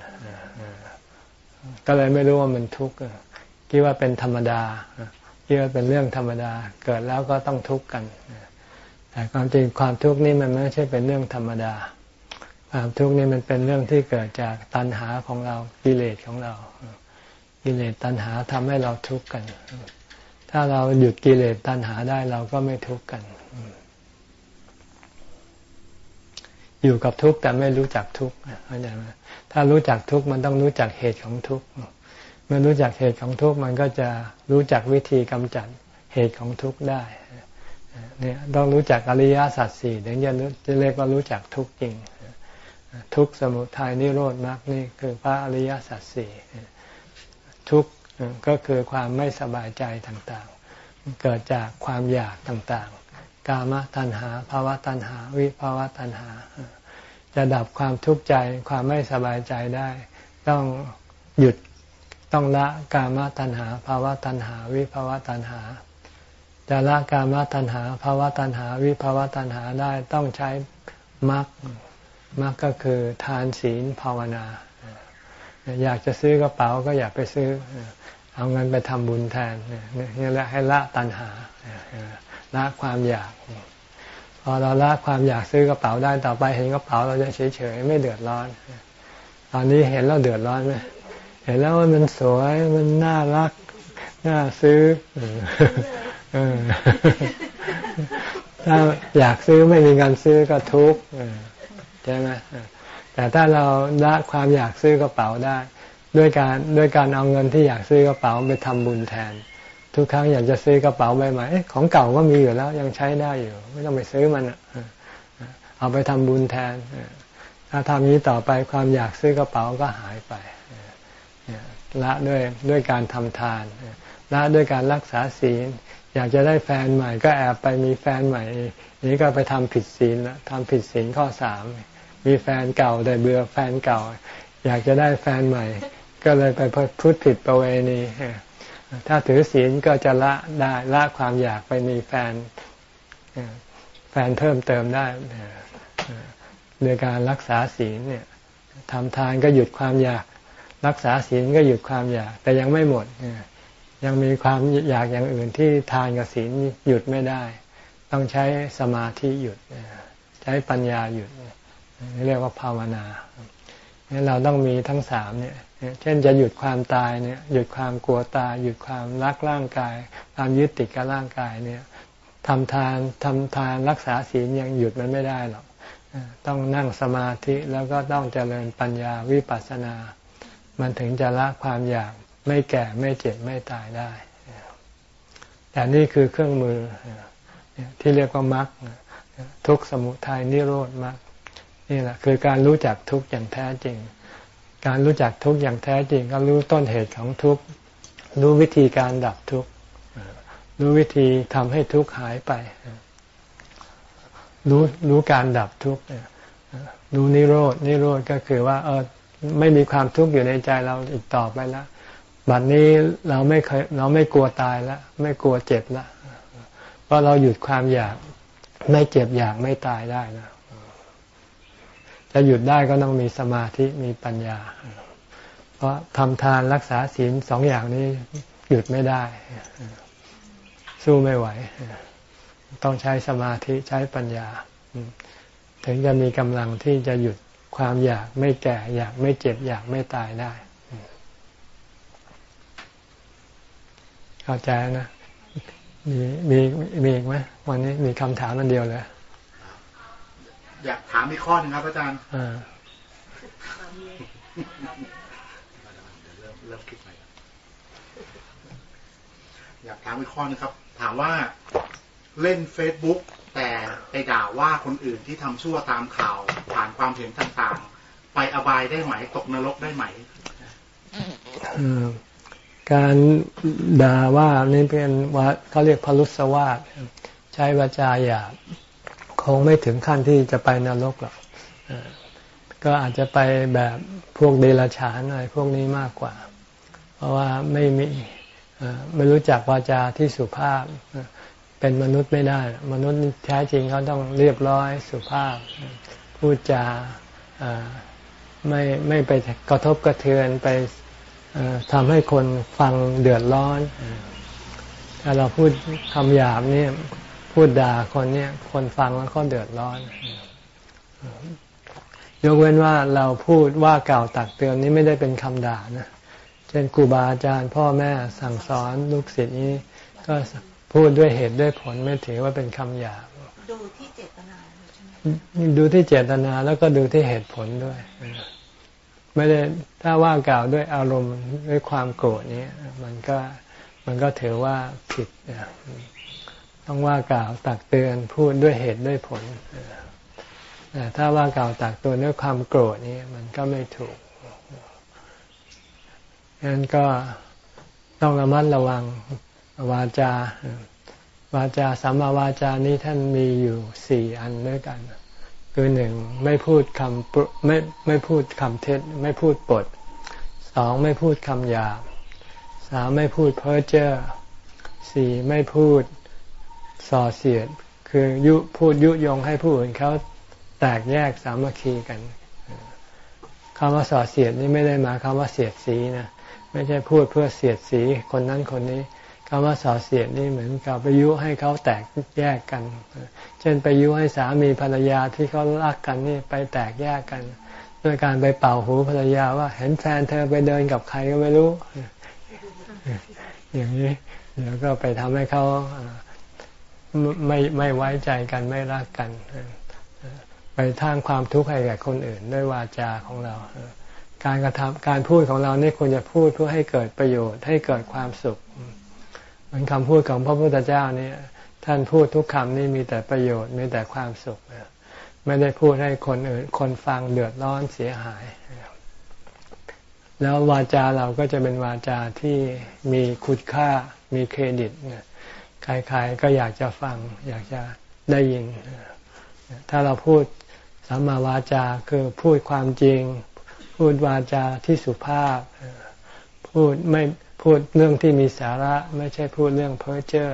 ก็เลยไม่รู้ว่ามันทุกข์คิดว่าเป็นธรรมดา คิดว่าเป็นเรื่องธรรมดา เกิดแล้วก็ต้องทุกข์กัน แต่ความจริงความทุกข์นี่มันไม่ใช่เป็นเรื่องธรรมดา ความทุกข์นี่มันเป็นเรื่องที่เกิดจากตัณหาของเรากิเลสของเรา กิเลสตัณหาทำให้เราทุกข์กัน ถ้าเราหยุดกิเลสตัณหาได้เราก็ไม่ทุกข์กัน อยู่กับทุกข์แต่ไม่รู้จักทุกข์เข้าใจไหมถ้ารู้จักทุกข์มันต้องรู้จักเหตุของทุกข์ มื่อรู้จักเหตุของทุกข์มันก็จะรู้จักวิธีกำจัดเหตุของทุกข์ได้เนี่ยต้องรู้จักอริยสัจสี่ถึงจะจะเรียกว่ารู้จักทุกข์จริง ทุกข์สมุทัยนิโรธมรรคนี่คือพระอริยสัจสี่ทุกข์ก็คือความไม่สบายใจต่างๆ เกิดจากความอยากต่างๆ กามตัณหาภาวะตัณหา วิภาวะตัณหา จะดับความทุกข์ใจความไม่สบายใจได้ ต้องหยุด ต้องละกามตัณหาภาวะตัณหา วิภาวะตัณหา จะละกามตัณหาภาวะตัณหา วิภาวะตัณหาได้ต้องใช้มรรคมรรคก็คือทานศีลภาวนา อยากจะซื้อกระเป๋าก็อยากไปซื้อ เอาเงินไปทำบุญแทนนี่แหละให้ละตัณหาละความอยาก พอเราละความอยากซื้อกระเป๋าได้ต่อไปเห็นกระเป๋าเราจะเฉยๆไม่เดือดร้อน ตอนนี้เห็นแล้วเดือดร้อนไหม เห็นแล้วว่ามันสวยมันน่ารัก น่าซื้อถ้าอยากซื้อไม่มีเงินซื้อก็ทุกข์ใช่ไหมแต่ถ้าเราละความอยากซื้อกระเป๋าได้ ด้วยการด้วยการเอาเงินที่อยากซื้อกระเป๋าไปทำบุญแทน ทุกครั้งอยากจะซื้อกระเป๋าใบใหม่ของเก่าก็มีอยู่แล้วยังใช้ได้อยู่ ไม่ต้องไปซื้อมันเอาไปทำบุญแทนถ้าทำนี้ต่อไปความอยากซื้อกระเป๋าก็หายไป ละด้วยด้วยการทำทาน ละด้วยการรักษาศีล อยากจะได้แฟนใหม่ก็แอบไปมีแฟนใหม่ นี้ก็ไปทำผิดศีลละทำผิดศีลข้อสามมีแฟนเก่าแต่เบื่อแฟนเก่า อยากจะได้แฟนใหม่ ก็เลยไปพูดผิดประเวณีถ้าถือศีลก็จะละได้ละความอยากไปมีแฟนแฟนเพิ่มเติมได้โดยการรักษาศีลเนี่ยทำทานก็หยุดความอยาก รักษาศีลก็หยุดความอยาก แต่ยังไม่หมด ยังมีความอยากอย่างอื่นที่ทานกับศีลหยุดไม่ได้ ต้องใช้สมาธิหยุด ใช้ปัญญาหยุดเรียกว่าภาวนาเนี่ยเราต้องมีทั้งสามเนี่ย เช่นจะหยุดความตายเนี่ย หยุดความกลัวตาย หยุดความรักร่างกาย ความยึดติดกับร่างกายเนี่ยทำทานทำทานรักษาศีลยังหยุดมันไม่ได้หรอก ต้องนั่งสมาธิแล้วก็ต้องเจริญปัญญาวิปัสสนา มันถึงจะละความอยากไม่แก่ไม่เจ็บไม่ตายได้ แต่นี่คือเครื่องมือที่เรียกว่ามรรคทุกสมุทัยนิโรธมรรคนี่แหละคือการรู้จักทุกอย่างแท้จริง การรู้จักทุกอย่างแท้จริง ก็รู้ต้นเหตุของทุกรู้วิธีการดับทุกรู้วิธีทำให้ทุกข์หายไป รู้รู้การดับทุกข์รู้นิโรดนิโรธก็คือว่าเออ ไม่มีความทุกข์อยู่ในใจเราอีกต่อไปแล้วบัดนี้เราไม่เคยเราไม่กลัวตายแล้วไม่กลัวเจ็บแล้วเพราะเราหยุดความอยากไม่เจ็บอยากไม่ตายได้นะจะหยุดได้ก็ต้องมีสมาธิมีปัญญา เพราะทำทานรักษาศีลสองอย่างนี้หยุดไม่ได้ สู้ไม่ไหว ต้องใช้สมาธิใช้ปัญญา ถึงจะมีกำลังที่จะหยุด ความอยากไม่แก่ อยากไม่เจ็บ อยากไม่ตายได้ เข้าใจนะ มีมีมีอีกไหมวันนี้มีคำถามมันเดียวเลยอยากถามอีกข้อนึงครับอาจารย์อยากถามอีกข้อนึงครับ ถามว่าเล่นเฟซบุ๊ก แต่ไปด่าว่าคนอื่นที่ทำชั่วตามข่าว ผ่านความเห็นต่างๆ ไปอบายได้ไหมตกนรกได้ไหมการด่าว่านี่เป็นว่าเขาเรียกพลุสวาสใช้วาจาหยาบคงไม่ถึงขั้นที่จะไปนรกหรอกก็อาจจะไปแบบพวกเดรัจฉานอะไรพวกนี้มากกว่า เพราะว่าไม่มีไม่รู้จักวาจาที่สุภาพ เป็นมนุษย์ไม่ได้ มนุษย์แท้จริงเขาต้องเรียบร้อยสุภาพ พูดจาไม่ไม่ไปกระทบกระเทือนไปทำให้คนฟังเดือดร้อนถ้าเราพูดคำหยาบเนี่ยพูดด่าคนเนี่ยคนฟังแล้วก็เดือดร้อน ยกเว้นว่าเราพูดว่ากล่าวตักเตือนนี้ไม่ได้เป็นคำด่านะ เช่นครูบาอาจารย์พ่อแม่สั่งสอนลูกศิษย์นี้ ก็ พูดด้วยเหตุด้วยผลไม่ถือว่าเป็นคำหยาบดูที่เจตนาใช่ไหมดูที่เจตนาแล้วก็ดูที่เหตุผลด้วยไม่ได้ถ้าว่ากล่าวด้วยอารมณ์ด้วยความโกรธนี้มันก็มันก็ถือว่าผิดต้องว่ากล่าวตักเตือนพูดด้วยเหตุด้วยผลแต่ถ้าว่ากล่าวตักเตือนด้วยความโกรธนี้มันก็ไม่ถูกงั้นก็ต้องระมัดระวัง วาจา วาจาสัมมาวาจานี้ท่านมีอยู่สี่อันด้วยกัน คือหนึ่งไม่พูดคำไม่ไม่พูดคำเท็จ ไม่พูดปดสองไม่พูดคำหยาบสามไม่พูดเพ้อเจ้อสี่ไม่พูดส่อเสียด คือยุพูดยุยงให้ผู้อื่นเขาแตกแยกสามัคคีกันคำว่าส่อเสียดนี่ไม่ได้มาคำว่าเสียดสีนะไม่ใช่พูดเพื่อเสียดสีคนนั้นคนนี้ คำว่าส่อเสียดนี่เหมือนกับไปยุให้เขาแตกแยกกัน เช่นไปยุให้สามีภรรยาที่เขารักกันนี่ไปแตกแยกกัน ด้วยการไปเป่าหูภรรยาว่าเห็นแฟนเธอไปเดินกับใครก็ไม่รู้ อย่างนี้เดี๋ยวก็ไปทำให้เขาไม่ไม่ไว้ใจกันไม่รักกัน ไปทางความทุกข์ให้แก่คนอื่น ด้วยวาจาของเรา การกระทำการพูดของเรานี่ควรจะพูดเพื่อให้เกิดประโยชน์ให้เกิดความสุข เหมือนคำพูดของพระพุทธเจ้านี่ท่านพูดทุกคำนี่มีแต่ประโยชน์มีแต่ความสุขไม่ได้พูดให้คนอื่นคนฟังเดือดร้อนเสียหาย แล้ววาจาเราก็จะเป็นวาจาที่มีคุณค่ามีเครดิตใครๆก็อยากจะฟัง อยากจะได้ยิน ถ้าเราพูดสัมมาวาจาคือพูดความจริง พูดวาจาที่สุภาพ พูดไม่ พูดเรื่องที่มีสาระไม่ใช่พูดเรื่องเพ้อเจ้อ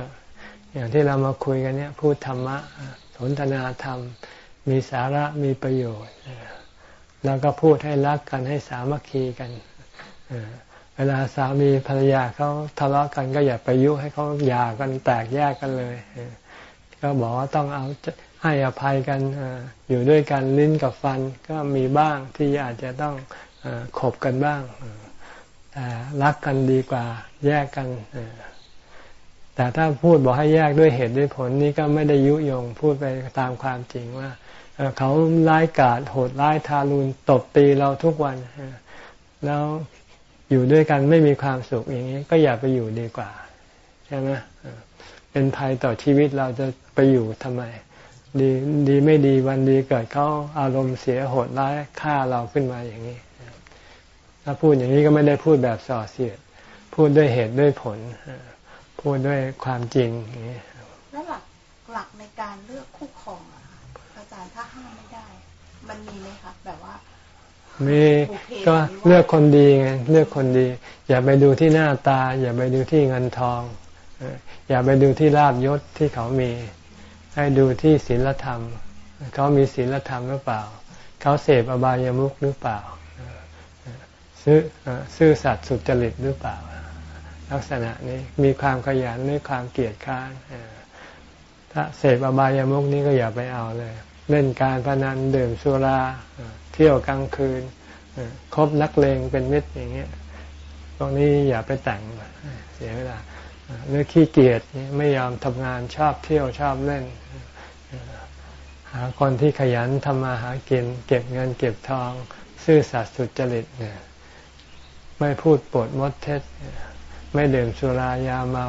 อย่างที่เรามาคุยกันเนี่ยพูดธรรมะสนทนาธรรม มีสาระมีประโยชน์ แล้วก็พูดให้รักกันให้สามัคคีกันเวลาสามีภรรยาเขาทะเลาะกันก็อย่าไปยุให้เขาหย่ากันแตกแยกกันเลยก็บอกว่าต้องเอาให้อภัยกันอยู่ด้วยกันลิ้นกับฟันก็มีบ้างที่อาจจะต้องขบกันบ้าง รักกันดีกว่า แยกกันแต่ถ้าพูดบอกให้แยกด้วยเหตุด้วยผลนี่ก็ไม่ได้ยุยงพูดไปตามความจริงว่าเขาร้ายกาจโหดร้ายทารุณตบตีเราทุกวันแล้วอยู่ด้วยกันไม่มีความสุขอย่างนี้ก็อย่าไปอยู่ดีกว่า ใช่ไหมเป็นภัยต่อชีวิตเราจะไปอยู่ทำไม ดีดีไม่ดีวันดีเกิดเขาอารมณ์เสียโหดร้ายฆ่าเราขึ้นมาอย่างนี้ ถ้าพูดอย่างนี้ก็ไม่ได้พูดแบบส่อเสียด พูดด้วยเหตุด้วยผล พูดด้วยความจริงอย่างนี้แล้วหลักหลักในการเลือกคู่ครองอะค่ะอาจารย์ถ้าห้ามไม่ได้ มันมีไหมคะแบบว่ามีก็เลือกคนดีไงเลือกคนดี อย่าไปดูที่หน้าตา อย่าไปดูที่เงินทองเอ่ออย่าไปดูที่ลาบยศที่เขามี ให้ดูที่ศีลธรรม เขามีศีลธรรมหรือเปล่า เขาเสพอบายามุขหรือเปล่าเอ่อเอ่อ ซื่อซื่อสัตย์สุจริตหรือเปล่า ลักษณะนี้มีความขยันหรือความเกียจคร้านถ้าเสพอบายามุขนี้ก็อย่าไปเอาเลย เล่นการพนันดื่มสุราเอ่อเที่ยวกลางคืนคบนักเลงเป็นมิตรอย่างเงี้ยพวกนี้อย่าไปแต่งเสียเวลาเอ่อหรือขี้เกียจไม่ยอมทำงานชอบเที่ยวชอบเล่น หาคนที่ขยันทำมาหากิน เก็บเงินเก็บทอง ซื่อสัตย์สุจริตเนี่ย ไม่พูดปดมดเท็จ ไม่ดื่มสุรายาเมา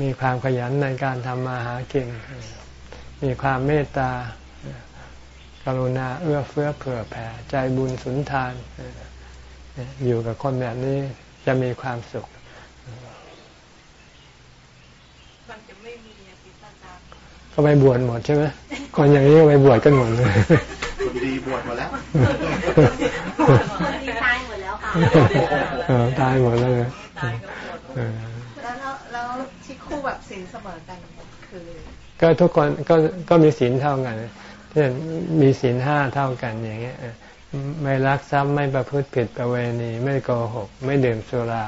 มีความขยันในการทำมาหากิน มีความเมตตากรุณาเอื้อเฟื้อเผื่อแผ่ใจบุญสุนทาน อยู่กับคนแบบนี้จะมีความสุขมันจะไม่มีอาทิตย์อาจารย์ก็ไปบวชหมดใช่ไหมคนอย่างนี้ก็ไปบวชกันหมดเลยคนดีบวชหมาแล้วดีตายหมดแล้วค่ะเออ ตายหมดแล้วเลยตายก็หมดเออแล้วแล้วแล้วที่คู่แบบสินเสมอกันคือ ก็ทุกคนก็ก็มีศีลเท่ากันเช่นมีศีลห้าเท่ากันอย่างเงี้ยเออไม่ลักทรัพย์ไม่ประพฤติผิดประเวณี ไม่โกหก ไม่ดื่มสุรา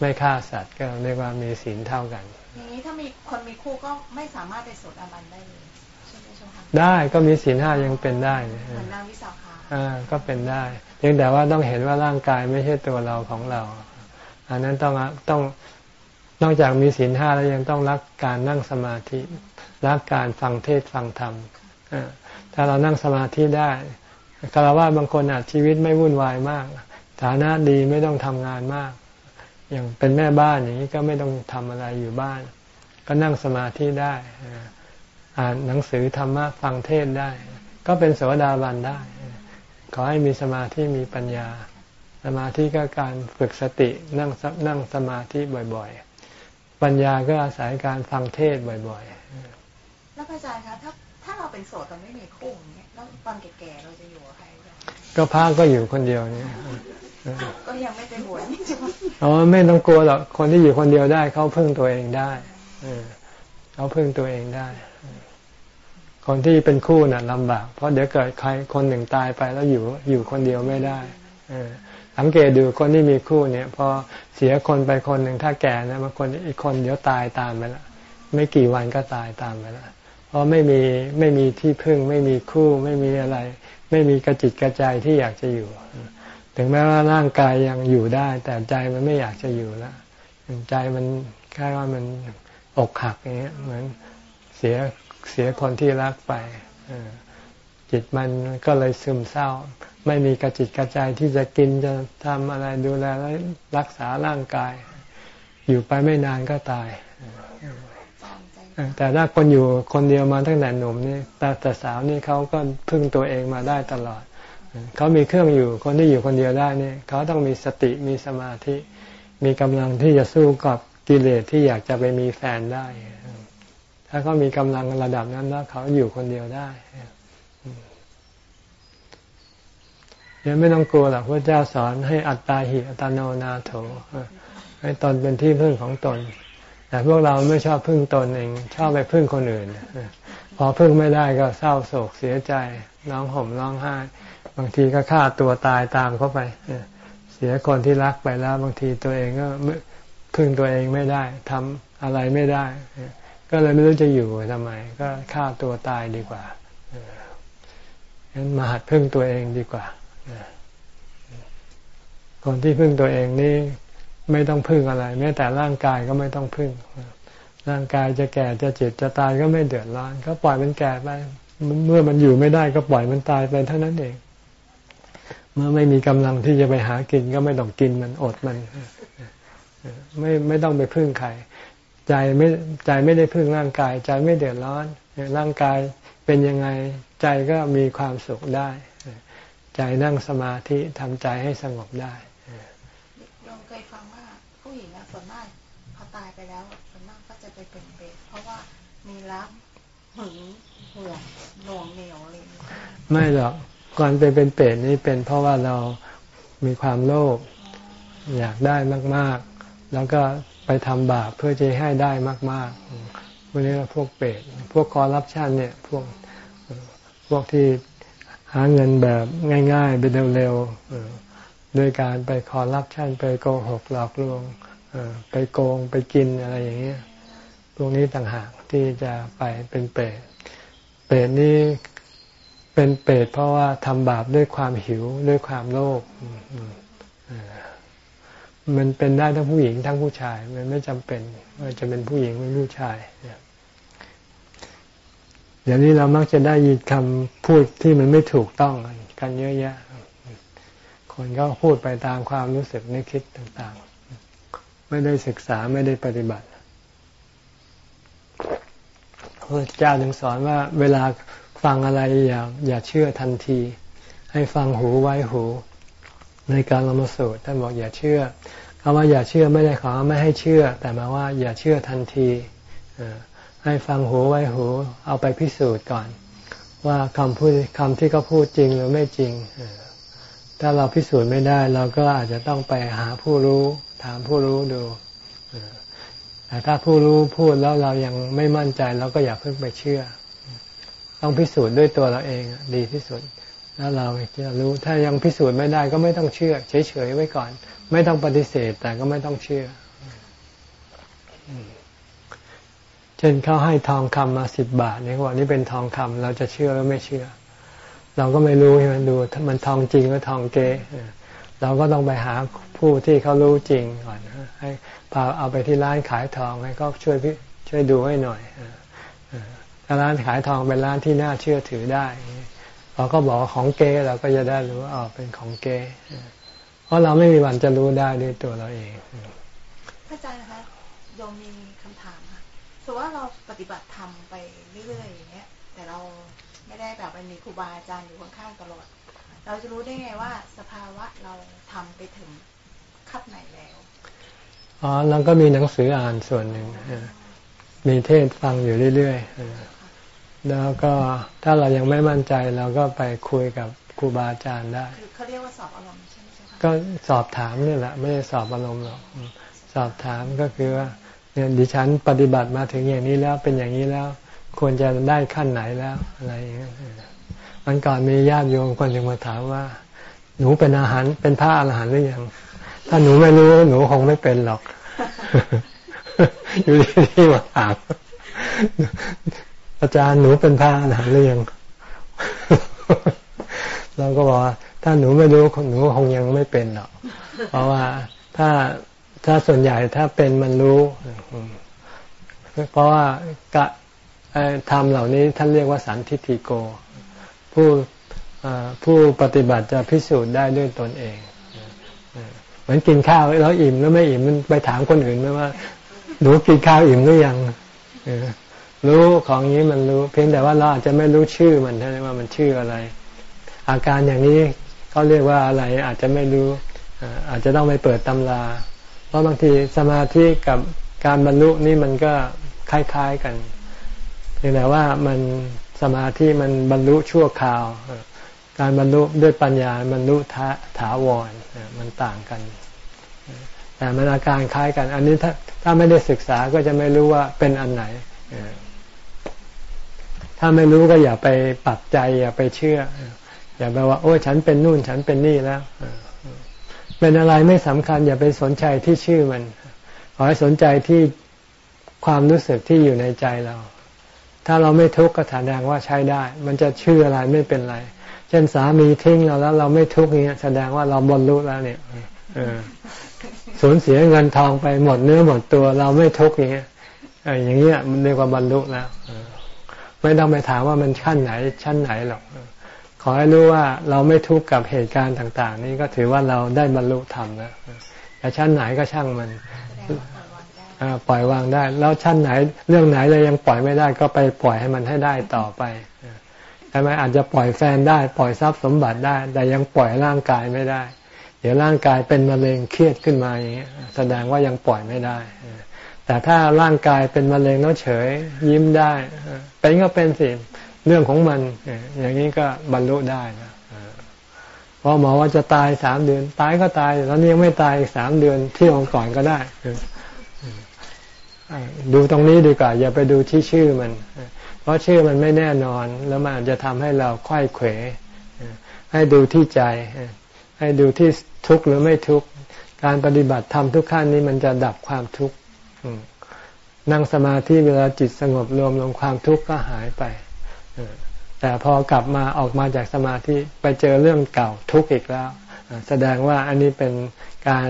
ไม่ฆ่าสัตว์ก็เรียกว่ามีศีลเท่ากัน อย่างนี้ถ้ามีคนมีคู่ก็ไม่สามารถไปโสดอาบันได้เลยใช่ไหมเจ้าคะได้ก็มีศีลห้ายังเป็นได้นะเหมือนนางวิสาขาอ่า ก็เป็นได้เพียงแต่ว่าต้องเห็นว่าร่างกายไม่ใช่ตัวเราของเรา อันนั้นต้องต้องนอกจากมีศีลห้าแล้วยังต้องรักการนั่งสมาธิรักการฟังเทศฟังธรรมถ้าเรานั่งสมาธิได้คารวะบางคนอาจชีวิตไม่วุ่นวายมาก ฐานะดีไม่ต้องทำงานมาก อย่างเป็นแม่บ้านอย่างนี้ก็ไม่ต้องทำอะไรอยู่บ้าน ก็นั่งสมาธิได้อ่าอ่านหนังสือธรรมะฟังเทศได้ ก็เป็นโสดาบันได้ ขอให้มีสมาธิมีปัญญา สมาธิก็การฝึกสตินั่งสนั่งสมาธิบ่อยๆ ปัญญาก็อาศัยการฟังเทศบ่อยแล้วพระอาจารย์คะถ้าถ้าเราเป็นโสดเราไม่มีคู่อย่างเงี้ยแล้วตอนแก่ๆเราจะอยู่กับใครคะๆก็พระก็อยู่คนเดียวเนี่ยก็ยังไม่ไปบวชใช่ไหมอ๋อไม่ต้องกลัวหรอกคนที่อยู่คนเดียวได้เขาพึ่งตัวเองได้เออเขาพึ่งตัวเองได้ คนที่เป็นคู่น่ะลำบาก เพราะเดี๋ยวเกิดใครคนหนึ่งตายไปแล้วอยู่อยู่คนเดียวไม่ได้อสังเกตดูคนที่มีคู่เนี่ยพอเสียคนไปคนหนึ่งถ้าแก่นะบางคนอีกคนเดี๋ยวตายตามไปละไม่กี่วันก็ตายตามไปละเพราะไม่มีไม่มีที่พึ่ง ไม่มีคู่ไม่มีอะไร ไม่มีกระจิตกระใจที่อยากจะอยู่ ถึงแม้ว่าร่างกายยังอยู่ได้ แต่ใจมันไม่อยากจะอยู่ล้วใจมันแค่ว่ามันอกหักอย่างเงี้ยเหมือนเสีย เสียคนที่รักไปจิตมันก็เลยซึมเศร้า ไม่มีกระจิตกระใจที่จะกินจะทำอะไรดูแลและรักษาร่างกาย อยู่ไปไม่นานก็ตาย แต่ถ้าคนอยู่คนเดียวมาตั้งแต่หนุ่มนี่แต่แต่สาวนี่เขาก็พึ่งตัวเองมาได้ตลอดเขามีเครื่องอยู่คนที่อยู่คนเดียวได้นี่เขาต้องมีสติมีสมาธิ มีกำลังที่จะสู้กับกิเลสที่อยากจะไปมีแฟนได้ ถ้าเขามีกำลังระดับนั้นแล้วเขาอยู่คนเดียวได้ยังไม่ต้องกลัวหรอกพระเจ้าสอนให้อัตตาหิอัตโนนาโถให้ตนเป็นที่พึ่งของตน แต่พวกเราไม่ชอบพึ่งตนเอง ชอบไปพึ่งคนอื่น พอพึ่งไม่ได้ก็เศร้าโศกเสียใจร้องห่มร้องไห้ บางทีก็ฆ่าตัวตายตามเข้าไปเสียคนที่รักไปแล้ว บางทีตัวเองก็พึ่งตัวเองไม่ได้ทำอะไรไม่ได้ ก็เลยไม่รู้จะอยู่ทำไม ก็ฆ่าตัวตายดีกว่างั้นมาหัดพึ่งตัวเองดีกว่าคนที่พึ่งตัวเองนี่ไม่ต้องพึ่งอะไร แม้แต่ร่างกายก็ไม่ต้องพึ่ง ร่างกายจะแก่จะเจ็บจะตายก็ไม่เดือดร้อน ก็ปล่อยมันแก่ไป เมื่อมันอยู่ไม่ได้ก็ปล่อยมันตายไปเท่านั้นเอง เมื่อไม่มีกำลังที่จะไปหากินก็ไม่ต้องกินมันอดมัน ไม่ไม่ต้องไปพึ่งใคร ใจไม่ใจไม่ได้พึ่งร่างกาย ใจไม่เดือดร้อนร่างกายเป็นยังไงใจก็มีความสุขได้ ใจนั่งสมาธิทำใจให้สงบได้ยงเคยฟังว่าผู้หญิงส่วนมากพอตายไปแล้วส่วนมากก็จะไปเป็นเปรตเพราะว่ามีรักหึงห่วงหน่วงเหนียวอะไรไม่หรอกก่อนไปเป็นเปรตนี่เป็นเพราะว่าเรามีความโลภอยากได้มาก ๆ แล้วก็ ไปทำบาปเพื่อจะให้ได้มากๆพวกนี้พวกเปรตพวกคอร์รัปชันเนี่ยพวกพวกที่หาเงินแบบง่ายๆไปเร็วๆโดยการไปคอร์รัปชันไปโกหกหลอกลวงไปโกงไปกินอะไรอย่างเงี้ยพวกนี้ต่างหากที่จะไปเป็นเปรตเปรตนี้เป็นเปรตเพราะว่าทำบาปด้วยความหิวด้วยความโลภ มันเป็นได้ทั้งผู้หญิงทั้งผู้ชาย มันไม่จำเป็นว่าจะเป็นผู้หญิงหรือผู้ชายเดี๋ยวนี้เรามักจะได้ยินคำพูดที่มันไม่ถูกต้องกันเยอะแยะ คนก็พูดไปตามความรู้สึกนึกคิดต่างๆ ไม่ได้ศึกษาไม่ได้ปฏิบัติพระเจ้าถึงสอนว่าเวลาฟังอะไรอย่าอย่าเชื่อทันที ให้ฟังหูไว้หู ในการละมสูตรท่านบอกอย่าเชื่อคำว่าอย่าเชื่อไม่ได้ขอไม่ให้เชื่อ แต่มาว่าอย่าเชื่อทันทีให้ฟังหูไว้หูเอาไปพิสูจน์ก่อน ว่าคำพูดคำที่เขาพูดจริงหรือไม่จริง ถ้าเราพิสูจน์ไม่ได้ เราก็อาจจะต้องไปหาผู้รู้ถามผู้รู้ดูแต่ถ้าผู้รู้พูดแล้วเรายังไม่มั่นใจเราก็อย่าเพิ่งไปเชื่อ ต้องพิสูจน์ด้วยตัวเราเองดีที่สุด แล้วเราจะรู้ถ้ายังพิสูจน์ไม่ได้ก็ไม่ต้องเชื่อ เฉยๆไว้ก่อน ไม่ต้องปฏิเสธแต่ก็ไม่ต้องเชื่อเช่นเขาให้ทองคำมาสิบบาทเนี่ยว่านี่เป็นทองคำเราจะเชื่อหรือไม่เชื่อ เราก็ไม่รู้ใช่ไหมดูถ้ามันทองจริงหรือทองเก๊เราก็ต้องไปหาผู้ที่เขารู้จริงก่อนให้พาเอาไปที่ร้านขายทองให้ก็ช่วยพี่ช่วยดูให้หน่อยถ้าร้านขายทองเป็นร้านที่น่าเชื่อถือได้ เราก็บอกของเก๊เราก็จะได้รู้ว่าอ๋อเป็นของเก๊เพราะเราไม่มีวันจะรู้ได้ด้วยตัวเราเองพระอาจารย์คะโยมมีือว่าเราปฏิบัติธรรมไปเรื่อยๆอย่างเงี้ย แต่เราไม่ได้แบบมีครูบาอาจารย์อยู่ข้างๆตลอด เราจะรู้ได้ไงว่า สภาวะเราทำไปถึงขั้นไหนแล้วอ๋อเราก็มีหนังสืออ่านส่วนหนึ่งมีเทศฟังอยู่เรื่อยๆ แล้วก็ถ้าเรายังไม่มั่นใจเราก็ไปคุยกับครูบาอาจารย์ได้เขาเรียกว่าสอบอารมณ์ใช่ไหมคะก็สอบถามนี่แหละ ไม่ได้สอบอารมณ์หรอกสอบถามก็คือว่าเนี่ยดิฉันปฏิบัติมาถึงอย่างนี้แล้วเป็นอย่างนี้แล้ว ควรจะได้ขั้นไหนแล้วอะไรอย่างเงี้ยมันก่อนมีญาติโยมคนหนึ่งมาถามว่า หนูเป็นอาหารเป็นพระอรหันต์หรือยังถ้าหนูไม่รู้หนูคงไม่เป็นหรอก อยู่ที่มาถาม อาจารย์หนูเป็นพระอรหันต์หรือยังเราก็บอกว่าถ้าหนูไม่รู้หนูคงยังไม่เป็นหรอกเพราะว่าถ้าถ้าส่วนใหญ่ถ้าเป็นมันรู้ เพราะว่ากะธรรมเหล่านี้ท่านเรียกว่าสันทิฏฐิโก ผู้ผู้ปฏิบัติจะพิสูจน์ได้ด้วยตนเองเหมือนกินข้าวแล้วอิ่มแล้วไม่อิ่มมันไปถามคนอื่นไหมว่า หนูกินข้าวอิ่มหรือยัง รู้ของนี้มันรู้ เพียงแต่ว่าเราอาจจะไม่รู้ชื่อมันเท่านั้นว่ามันชื่ออะไร อาการอย่างนี้เขาเรียกว่าอะไรอาจจะไม่รู้ อาจจะต้องไปเปิดตำรา เพราะบางทีสมาธิกับการบรรลุนี่มันก็คล้ายๆกันเพียงแต่ว่ามันสมาธิมันบรรลุชั่วคราว การบรรลุด้วยปัญญาบรรลุทะถาวรมันต่างกัน แต่มันอาการคล้ายกัน อันนี้ถ้าถ้าไม่ได้ศึกษาก็จะไม่รู้ว่าเป็นอันไหน ถ้าไม่รู้ก็อย่าไปปักใจ อย่าไปเชื่อ อย่าไปว่า โอ้ฉันเป็นนู่นฉันเป็นนี่แล้วเป็นอะไรไม่สำคัญ อย่าไปสนใจที่ชื่อมันขอให้สนใจที่ความรู้สึกที่อยู่ในใจเรา ถ้าเราไม่ทุกข์ก็แสดงว่าใช้ได้ มันจะชื่ออะไรไม่เป็นไร เช่นสามีทิ้งเราแล้ว เราไม่ทุกข์เงี้ยแสดงว่าเราบรรลุแล้วเนี่ยสูญเสียเงินทองไปหมดเนื้อหมดตัว เราไม่ทุกข์อย่างเงี้ยอย่างเงี้ยมันเรียกว่าบรรลุแล้ว ไม่ต้องไปถามว่ามันขั้นไหนชั้นไหนหรอกขอให้รู้ว่าเราไม่ทุกข์กับเหตุการณ์ต่าง ๆ นี่ก็ถือว่าเราได้บรรลุธรรมแล้วแต่ชั้นไหนก็ช่างมันปล่อยวางได้ แล้วชั้นไหน เรื่องไหนเรายังปล่อยไม่ได้ก็ไปปล่อยให้มันให้ได้ต่อไปใช่ไหมอาจจะปล่อยแฟนได้ ปล่อยทรัพย์สมบัติได้ แต่ยังปล่อยร่างกายไม่ได้ เดี๋ยวร่างกายเป็นมะเร็งเครียดขึ้นมาอย่างเงี้ยแสดงว่ายังปล่อยไม่ได้ แต่ถ้าร่างกายเป็นมะเร็งแล้วเฉย ยิ้มได้ เป็นก็เป็นสิเรื่องของมันอย่างนี้ก็บรรลุได้นะพอหมอว่าจะตายสามเดือน ตายก็ตายแล้วนี่ยังไม่ตายสามเดือนเที่ยวก่อนก็ได้ดูตรงนี้ดีกว่า อย่าไปดูที่ชื่อมัน เพราะชื่อมันไม่แน่นอน แล้วมันจะทำให้เราค่อยเขวให้ดูที่ใจ ให้ดูที่ทุกข์หรือไม่ทุกข์การปฏิบัติธรรมทุกขั้นนี้มันจะดับความทุกข์ นั่งสมาธิเวลาจิตสงบรวมลงความทุกข์ก็หายไปแต่พอกลับมาออกมาจากสมาธิไปเจอเรื่องเก่าทุกข์อีกแล้ว แสดงว่าอันนี้เป็นการ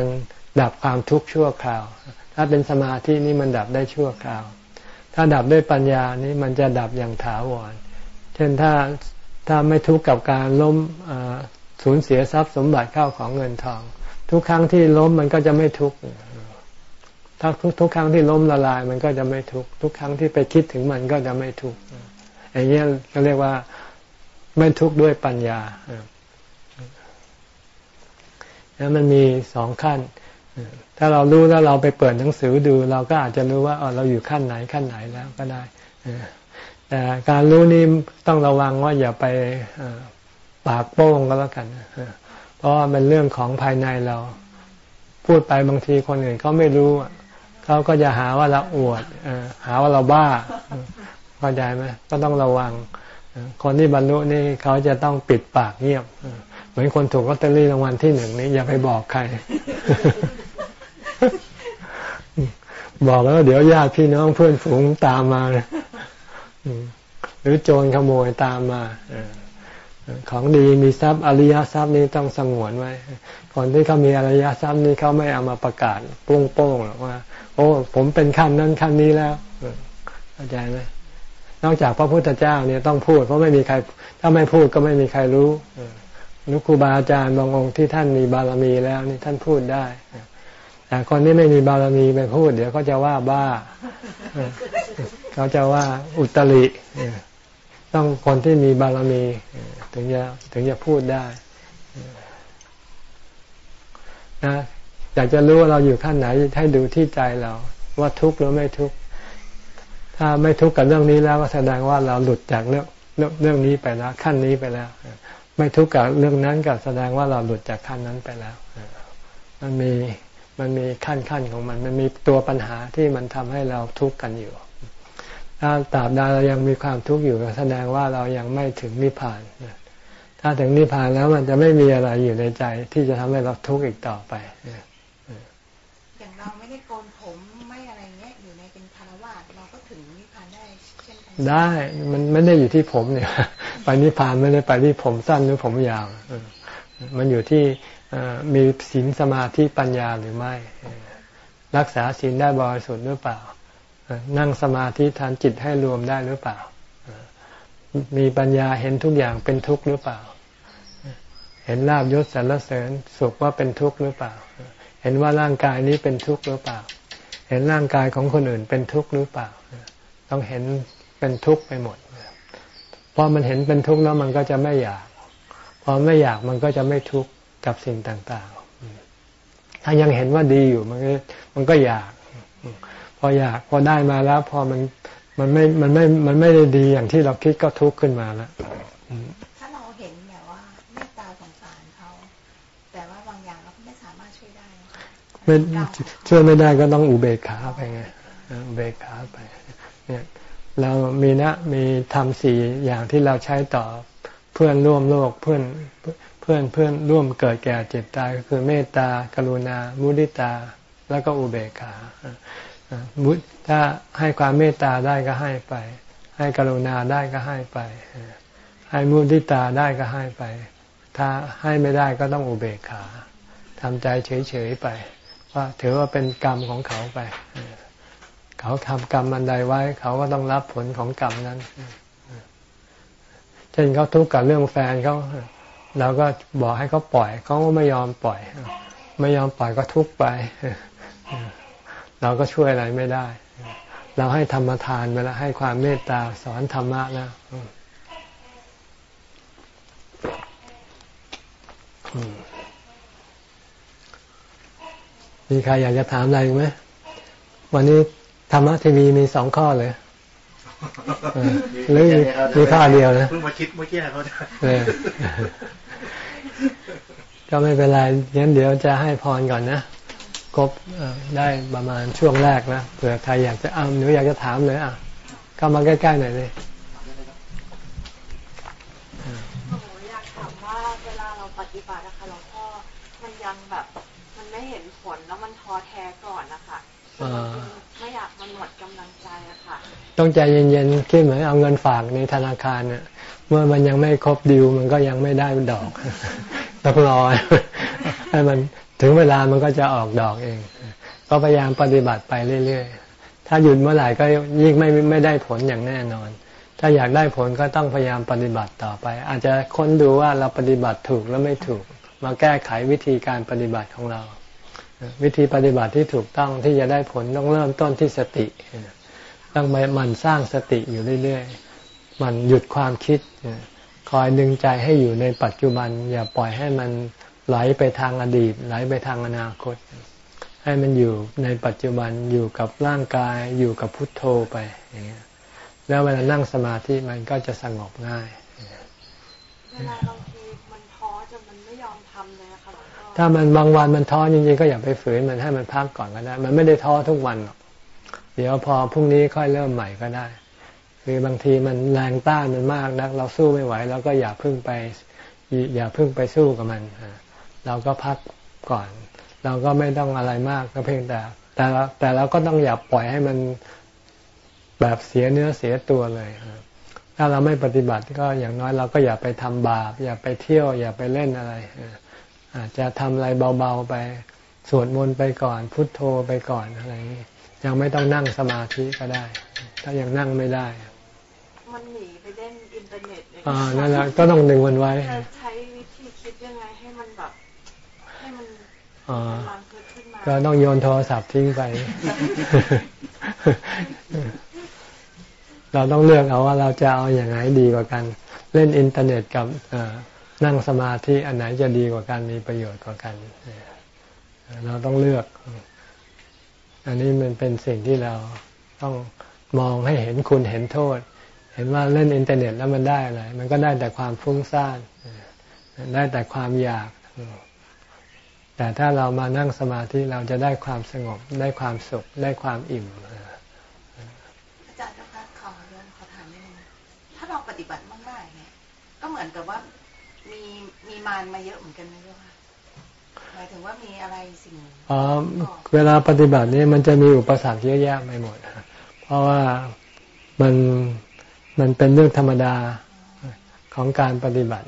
ดับความทุกข์ชั่วคราว ถ้าเป็นสมาธินี่มันดับได้ชั่วคราว ถ้าดับด้วยปัญญานี่มันจะดับอย่างถาวร เช่นถ้าถ้าไม่ทุกข์กับการล้มสูญเสียทรัพย์สมบัติเข้าของเงินทอง ทุกครั้งที่ล้มมันก็จะไม่ทุกข์ ถ้าทุกทุกครั้งที่ล้มละลาย มันก็จะไม่ทุกทุกครั้งที่ไปคิดถึงมันก็จะไม่ทุกอย่างนี้ก็เรียกว่าไม่ทุกข์ด้วยปัญญาแล้วมันมีสองขั้น ถ้าเรารู้แล้วเราไปเปิดหนังสือดู เราก็อาจจะรู้ว่าเราอยู่ขั้นไหนขั้นไหนแล้วก็ได้ แต่การรู้นี่ต้องระวังว่าอย่าไปปากโป้งก็แล้วกัน เพราะว่าเป็นเรื่องของภายในเรา พูดไปบางทีคนอื่นเขาไม่รู้ เขาก็จะหาว่าเราอวดหาว่าเราบ้าเข้าใจไหมก็ต้องระวัง คนที่บรรลุนี่เขาจะต้องปิดปากเงียบ เหมือนคนถูกลอตเตอรี่รางวัลที่หนึ่งนี่อย่าไปบอกใคร บอกแล้วเดี๋ยวญาติพี่น้องเพื่อนฝูงตามมาหรือโจรขโมยตามมาของดีมีทรัพย์อริยทรัพย์นี้ต้องสงวนไว้คนที่เขามีอริยทรัพย์นี้เขาไม่เอามาประกาศโป้งๆหรอกว่า โอ้ ผมเป็นขั้นนั้นขั้นนี้แล้วเข้าใจไหมนอกจากพระพุทธเจ้าเนี่ยต้องพูด เพราะไม่มีใคร ถ้าไม่พูดก็ไม่มีใครรู้นุครูบาอาจารย์บางองค์ที่ท่านมีบารมีแล้วนี่ท่านพูดได้แต่คนที่ไม่มีบารมีไปพูด เดี๋ยวเขาจะว่าบ้าเขาจะว่าอุตริต้องคนที่มีบารมีถึงจะถึงจะพูดได้นะ อยากจะรู้ว่าเราอยู่ขั้นไหนให้ดูที่ใจเราว่าทุกข์หรือไม่ทุกข์ถ้าไม่ทุกข์กับเรื่องนี้แล้วก็แสดงว่าเราหลุดจากเรื่องเรื่องนี้ไปแล้วขั้นนี้ไปแล้ว ไม่ทุกข์กับเรื่องนั้นก็แสดงว่าเราหลุดจากขั้นนั้นไปแล้วมันมีมันมีขั้นขั้นของมัน มันมีตัวปัญหาที่มันทำให้เราทุกข์กันอยู่ ถ้าตราบใดเรายังมีความทุกข์อยู่แสดงว่าเรายังไม่ถึงนิพพาน ถ้าถึงนิพพานแล้วมันจะไม่มีอะไรอยู่ในใจที่จะทำให้เราทุกข์อีกต่อไป ได้มันไม่ได้อยู่ที่ผมเนี่ย ไปนิพพานไม่ได้ไปที่ผมสั้นหรือผมยาว มันอยู่ที่มีศีลสมาธิปัญญาหรือไม่ รักษาศีลได้บริสุทธิ์หรือเปล่า นั่งสมาธิทานจิตให้รวมได้หรือเปล่า มีปัญญาเห็นทุกอย่างเป็นทุกข์หรือเปล่า เห็นลาบยศสรรเสริญสุขว่าเป็นทุกข์หรือเปล่า เห็นว่าร่างกายนี้เป็นทุกข์หรือเปล่า เห็นร่างกายของคนอื่นเป็นทุกข์หรือเปล่า ต้องเห็น เป็นทุกข์ไปหมดพอมันเห็นเป็นทุกข์แล้วมันก็จะไม่อยาก พอไม่อยากมันก็จะไม่ทุกข์กับสิ่งต่างๆ ถ้ายังเห็นว่าดีอยู่มันก็มันก็อยาก พออยากพอได้มาแล้ว พอมันมันไม่มันไม่มันไม่ได้ดีอย่างที่เราคิดก็ทุกข์ขึ้นมาแล้วถ้าเราเห็นแบบว่าเมตตาสงสารเขาแต่ว่าบางอย่างเราไม่สามารถช่วยได้ไม่ช่วยไม่ได้ก็ต้องอุเบกขาไปไงอุเบกขาไป เนี่ย เรามีนะมีทำสี่อย่างที่เราใช้ต่อเพื่อนร่วมโลกเพื่อนเพื่อนเพื่อนร่วมเกิดแก่เจ็บตายก็คือเมตตากรุณา มุทิตา แล้วก็อุเบกขาถ้าให้ความเมตตาได้ก็ให้ไป ให้กรุณาได้ก็ให้ไป ให้มุทิตาได้ก็ให้ไป ถ้าให้ไม่ได้ก็ต้องอุเบกขาทำใจเฉยๆไป ว่าถือว่าเป็นกรรมของเขาไป เขาทำกรรมอันใดไว้ เขาก็ต้องรับผลของกรรมนั้น เช่นเขาทุกข์กับเรื่องแฟนเขาเราก็บอกให้เขาปล่อย เขาก็ไม่ยอมปล่อย ไม่ยอมปล่อยก็ทุกข์ไป เราก็ช่วยอะไรไม่ได้ เราให้ธรรมทานไปแล้วให้ความเมตตาสอนธรรมะแล้วมีใครอยากจะถามอะไรไหมวันนี้ ธรรมะทีวีมีสองข้อเลยหรือมีข้อเดียวนะเพิ่งมาคิดเมื่อกี้เขาก็ไม่เป็นไรงั้นเดี๋ยวจะให้พรก่อนนะครบได้ประมาณช่วงแรกนะเผื่อใครอยากจะเอาหนูอยากจะถามเลยอะเข้ามาใกล้ๆหน่อยเลยอยากถามว่าเวลาเราปฏิบัตินะคะหลวงพ่อมันยังแบบ มันไม่เห็นผลแล้วมันท้อแท้ก่อนนะคะ ต้องใจเย็นๆคิดเหมือนเอาเงินฝากในธนาคารเนี่ยเมื่อมันยังไม่ครบดิวมันก็ยังไม่ได้ดอกต้องรอให้มันถึงเวลามันก็จะออกดอกเอง ก็พยายามปฏิบัติไปเรื่อยๆ ถ้าหยุดเมื่อไหร่ก็ยิ่งไม่ไม่ได้ผลอย่างแน่นอน ถ้าอยากได้ผลก็ต้องพยายามปฏิบัติต่อไป อาจจะค้นดูว่าเราปฏิบัติถูกแล้วไม่ถูก มาแก้ไขวิธีการปฏิบัติของเรา วิธีปฏิบัติที่ถูกต้องที่จะได้ผลต้องเริ่มต้นที่สติ ต้องไปมันสร้างสติอยู่เรื่อยๆ มันหยุดความคิด คอยดึงใจให้อยู่ในปัจจุบัน อย่าปล่อยให้มันไหลไปทางอดีต ไหลไปทางอนาคต ให้มันอยู่ในปัจจุบันอยู่กับร่างกายอยู่กับพุทโธไปอย่างเงี้ยแล้วเวลานั่งสมาธิมันก็จะสงบง่าย เวลาบางทีมันท้อจนมันไม่ยอมทำเลยค่ะหลวงพ่อถ้ามันบางวันมันท้อจริงๆก็อย่าไปฝืนมันให้มันพักก่อนก็ได้ มันไม่ได้ท้อทุกวันหรอก เดี๋ยวพอพรุ่งนี้ค่อยเริ่มใหม่ก็ได้ คือบางทีมันแรงต้านมันมากนัก เราสู้ไม่ไหวเราก็อย่าพึ่งไป อย่าพึ่งไปสู้กับมันเราก็พักก่อน เราก็ไม่ต้องอะไรมากก็เพียงแต่ แต่แต่เราก็ต้องอย่าปล่อยให้มันแบบเสียเนื้อเสียตัวเลยถ้าเราไม่ปฏิบัติก็อย่างน้อยเราก็อย่าไปทำบาป อย่าไปเที่ยว อย่าไปเล่นอะไรอาจจะทำอะไรเบาๆไปสวดมนต์ไปก่อน พุทโธไปก่อนอะไรนี้ ยังไม่ต้องนั่งสมาธิก็ได้ ถ้ายังนั่งไม่ได้ มันหนีไปเล่นอินเทอร์เน็ตอ่านั่นแหละก็ต้องดึงมันไว้ใช้วิธีคิดยังไงให้มันแบบก็ต้องโยนโทรศัพท์ทิ้งไป เราต้องเลือกเอาว่าเราจะเอาอย่างไหนดีกว่ากัน เล่นอินเทอร์เน็ตกับนั่งสมาธิอันไหนจะดีกว่ากันมีประโยชน์กว่ากัน เราต้องเลือก อันนี้มันเป็นสิ่งที่เราต้องมองให้เห็นคุณเห็นโทษ เห็นว่าเล่นอินเทอร์เน็ตแล้วมันได้อะไร มันก็ได้แต่ความฟุ้งซ่านได้แต่ความอยาก แต่ถ้าเรามานั่งสมาธิเราจะได้ความสงบ ได้ความสุข ได้ความอิ่มอาจารย์คะขอเรื่องขอถามนิดนึงถ้าเราปฏิบัติมากๆเนี่ยก็เหมือนกับว่ามีมีมารมาเยอะเหมือนกันนะเจ้าค่ะหมายถึงว่ามีอะไรสิ่งอ๋อเวลาปฏิบัตินี่มันจะมีอุปสรรคเยอะแยะไปหมด เพราะว่ามันมันเป็นเรื่องธรรมดาของการปฏิบัติ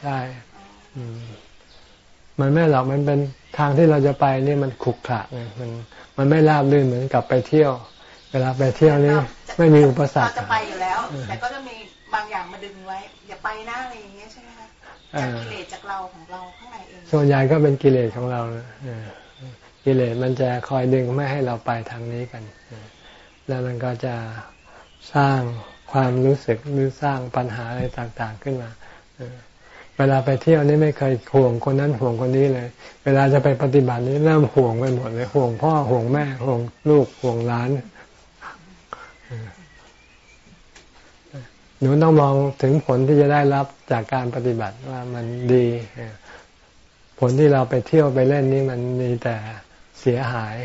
ใช่มันไม่หรอกมันเป็นทางที่เราจะไปนี่มันขุกขะไงมันมันไม่ราบรื่นเหมือนกับไปเที่ยว เวลาไปเที่ยวนี่ไม่มีอุปสรรคเราจะไปอยู่แล้ว แต่ก็จะมี บางอย่างมาดึงไว้ อย่าไปหน้าอะไรอย่างเงี้ยใช่ไหมคะจากกิเลสจากเราของเราข้างในเองส่วนใหญ่ก็เป็นกิเลสของเรากิเลสมันจะคอยดึงไม่ให้เราไปทางนี้กันแล้วมันก็จะสร้างความรู้สึกหรือสร้างปัญหาอะไรต่างๆขึ้นมาเวลาไปเที่ยวนี่ไม่เคยห่วงคนนั้นห่วงคนนี้เลย เวลาจะไปปฏิบัตินี้เริ่มห่วงไปหมดเลยห่วงพ่อห่วงแม่ห่วงลูกห่วงหลาน หนูต้องมองถึงผลที่จะได้รับจากการปฏิบัติว่ามันดี ผลที่เราไปเที่ยวไปเล่นนี่มันมีแต่เสียหาย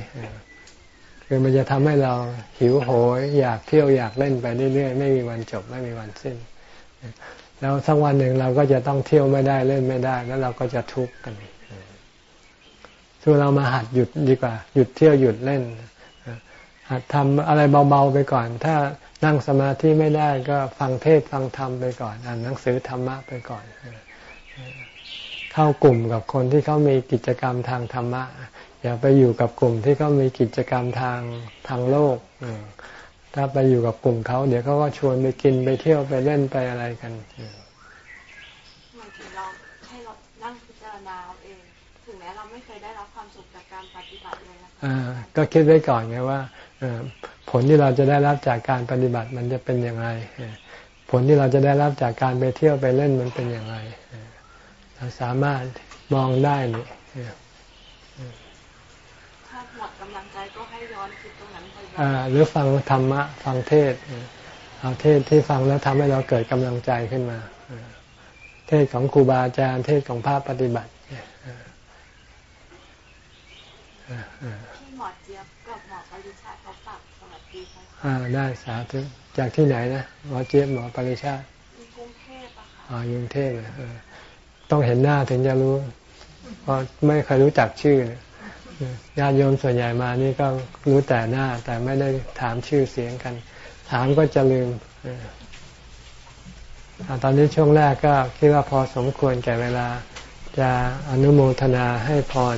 คือมันจะทำให้เราหิวโหย อยากเที่ยวอยากเล่นไปเรื่อยๆไม่มีวันจบไม่มีวันสิ้น แล้วสักวันหนึ่งเราก็จะต้องเที่ยวไม่ได้เล่นไม่ได้ แล้วเราก็จะทุกข์กันส่วนเรามาหัดหยุดดีกว่า หยุดเที่ยวหยุดเล่นหัดทำอะไรเบาๆไปก่อน ถ้า นั่งสมาธิไม่ได้ก็ฟังเทศฟังธรรมไปก่อน อ่านหนังสือธรรมะไปก่อน เข้ากลุ่มกับคนที่เขามีกิจกรรมทางธรรมะ อย่าไปอยู่กับกลุ่มที่เขามีกิจกรรมทางทางโลกถ้าไปอยู่กับกลุ่มเขาเดี๋ยวเขาก็ชวนไปกินไปเที่ยวไปเล่นไปอะไรกันบางทีเราให้นั่งจารณาเองถึงแม้เราไม่เคยได้รับความสุขจากการปฏิบัติเลยก็คิดไว้ก่อนไงว่า ผลที่เราจะได้รับจากการปฏิบัติมันจะเป็นยังไงผลที่เราจะได้รับจากการไปเที่ยวไปเล่นมันเป็นยังไงเราสามารถมองได้นี่ถ้าหมดกำลังใจก็ให้ย้อนคิดตรงนั้นไปหรือฟังธรรมะ ฟังเทศเอาเทศที่ฟังแล้วทำให้เราเกิดกำลังใจขึ้นมา เทศของครูบาอาจารย์ เทศของภาพปฏิบัติพี่หมอเจี๊ยบกับหมอปริชาเขาฝากสวัสดีค่ะ อ่าได้สาธุจากที่ไหนนะหมอเจี๊ยบหมอปริชากรุงเทพอะค่ะอ๋อกรุงเทพเลยต้องเห็นหน้าถึงจะรู้เพราะไม่เคยรู้จักชื่อญาติโยมส่วนใหญ่มานี่ก็รู้แต่หน้า แต่ไม่ได้ถามชื่อเสียงกัน ถามก็จะลืมตอนนี้ช่วงแรกก็คิดว่าพอสมควรแก่เวลา จะอนุโมทนาให้พร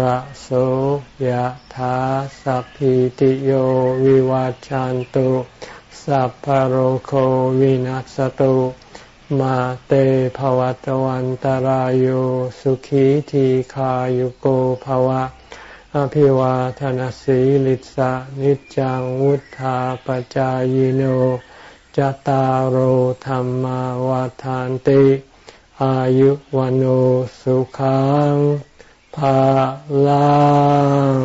ระโสยธาสัพพิติโยวิวัจจันตุ สัพพโรโควินัสตุ มาเตภวัตวันตารโยสุขีทีขายุโกภวะ อภิวาทนสีลิสะนิจังวุธาปจายโนจตารโหธรรมวาทานติ อายุวันโอสุขังาลัง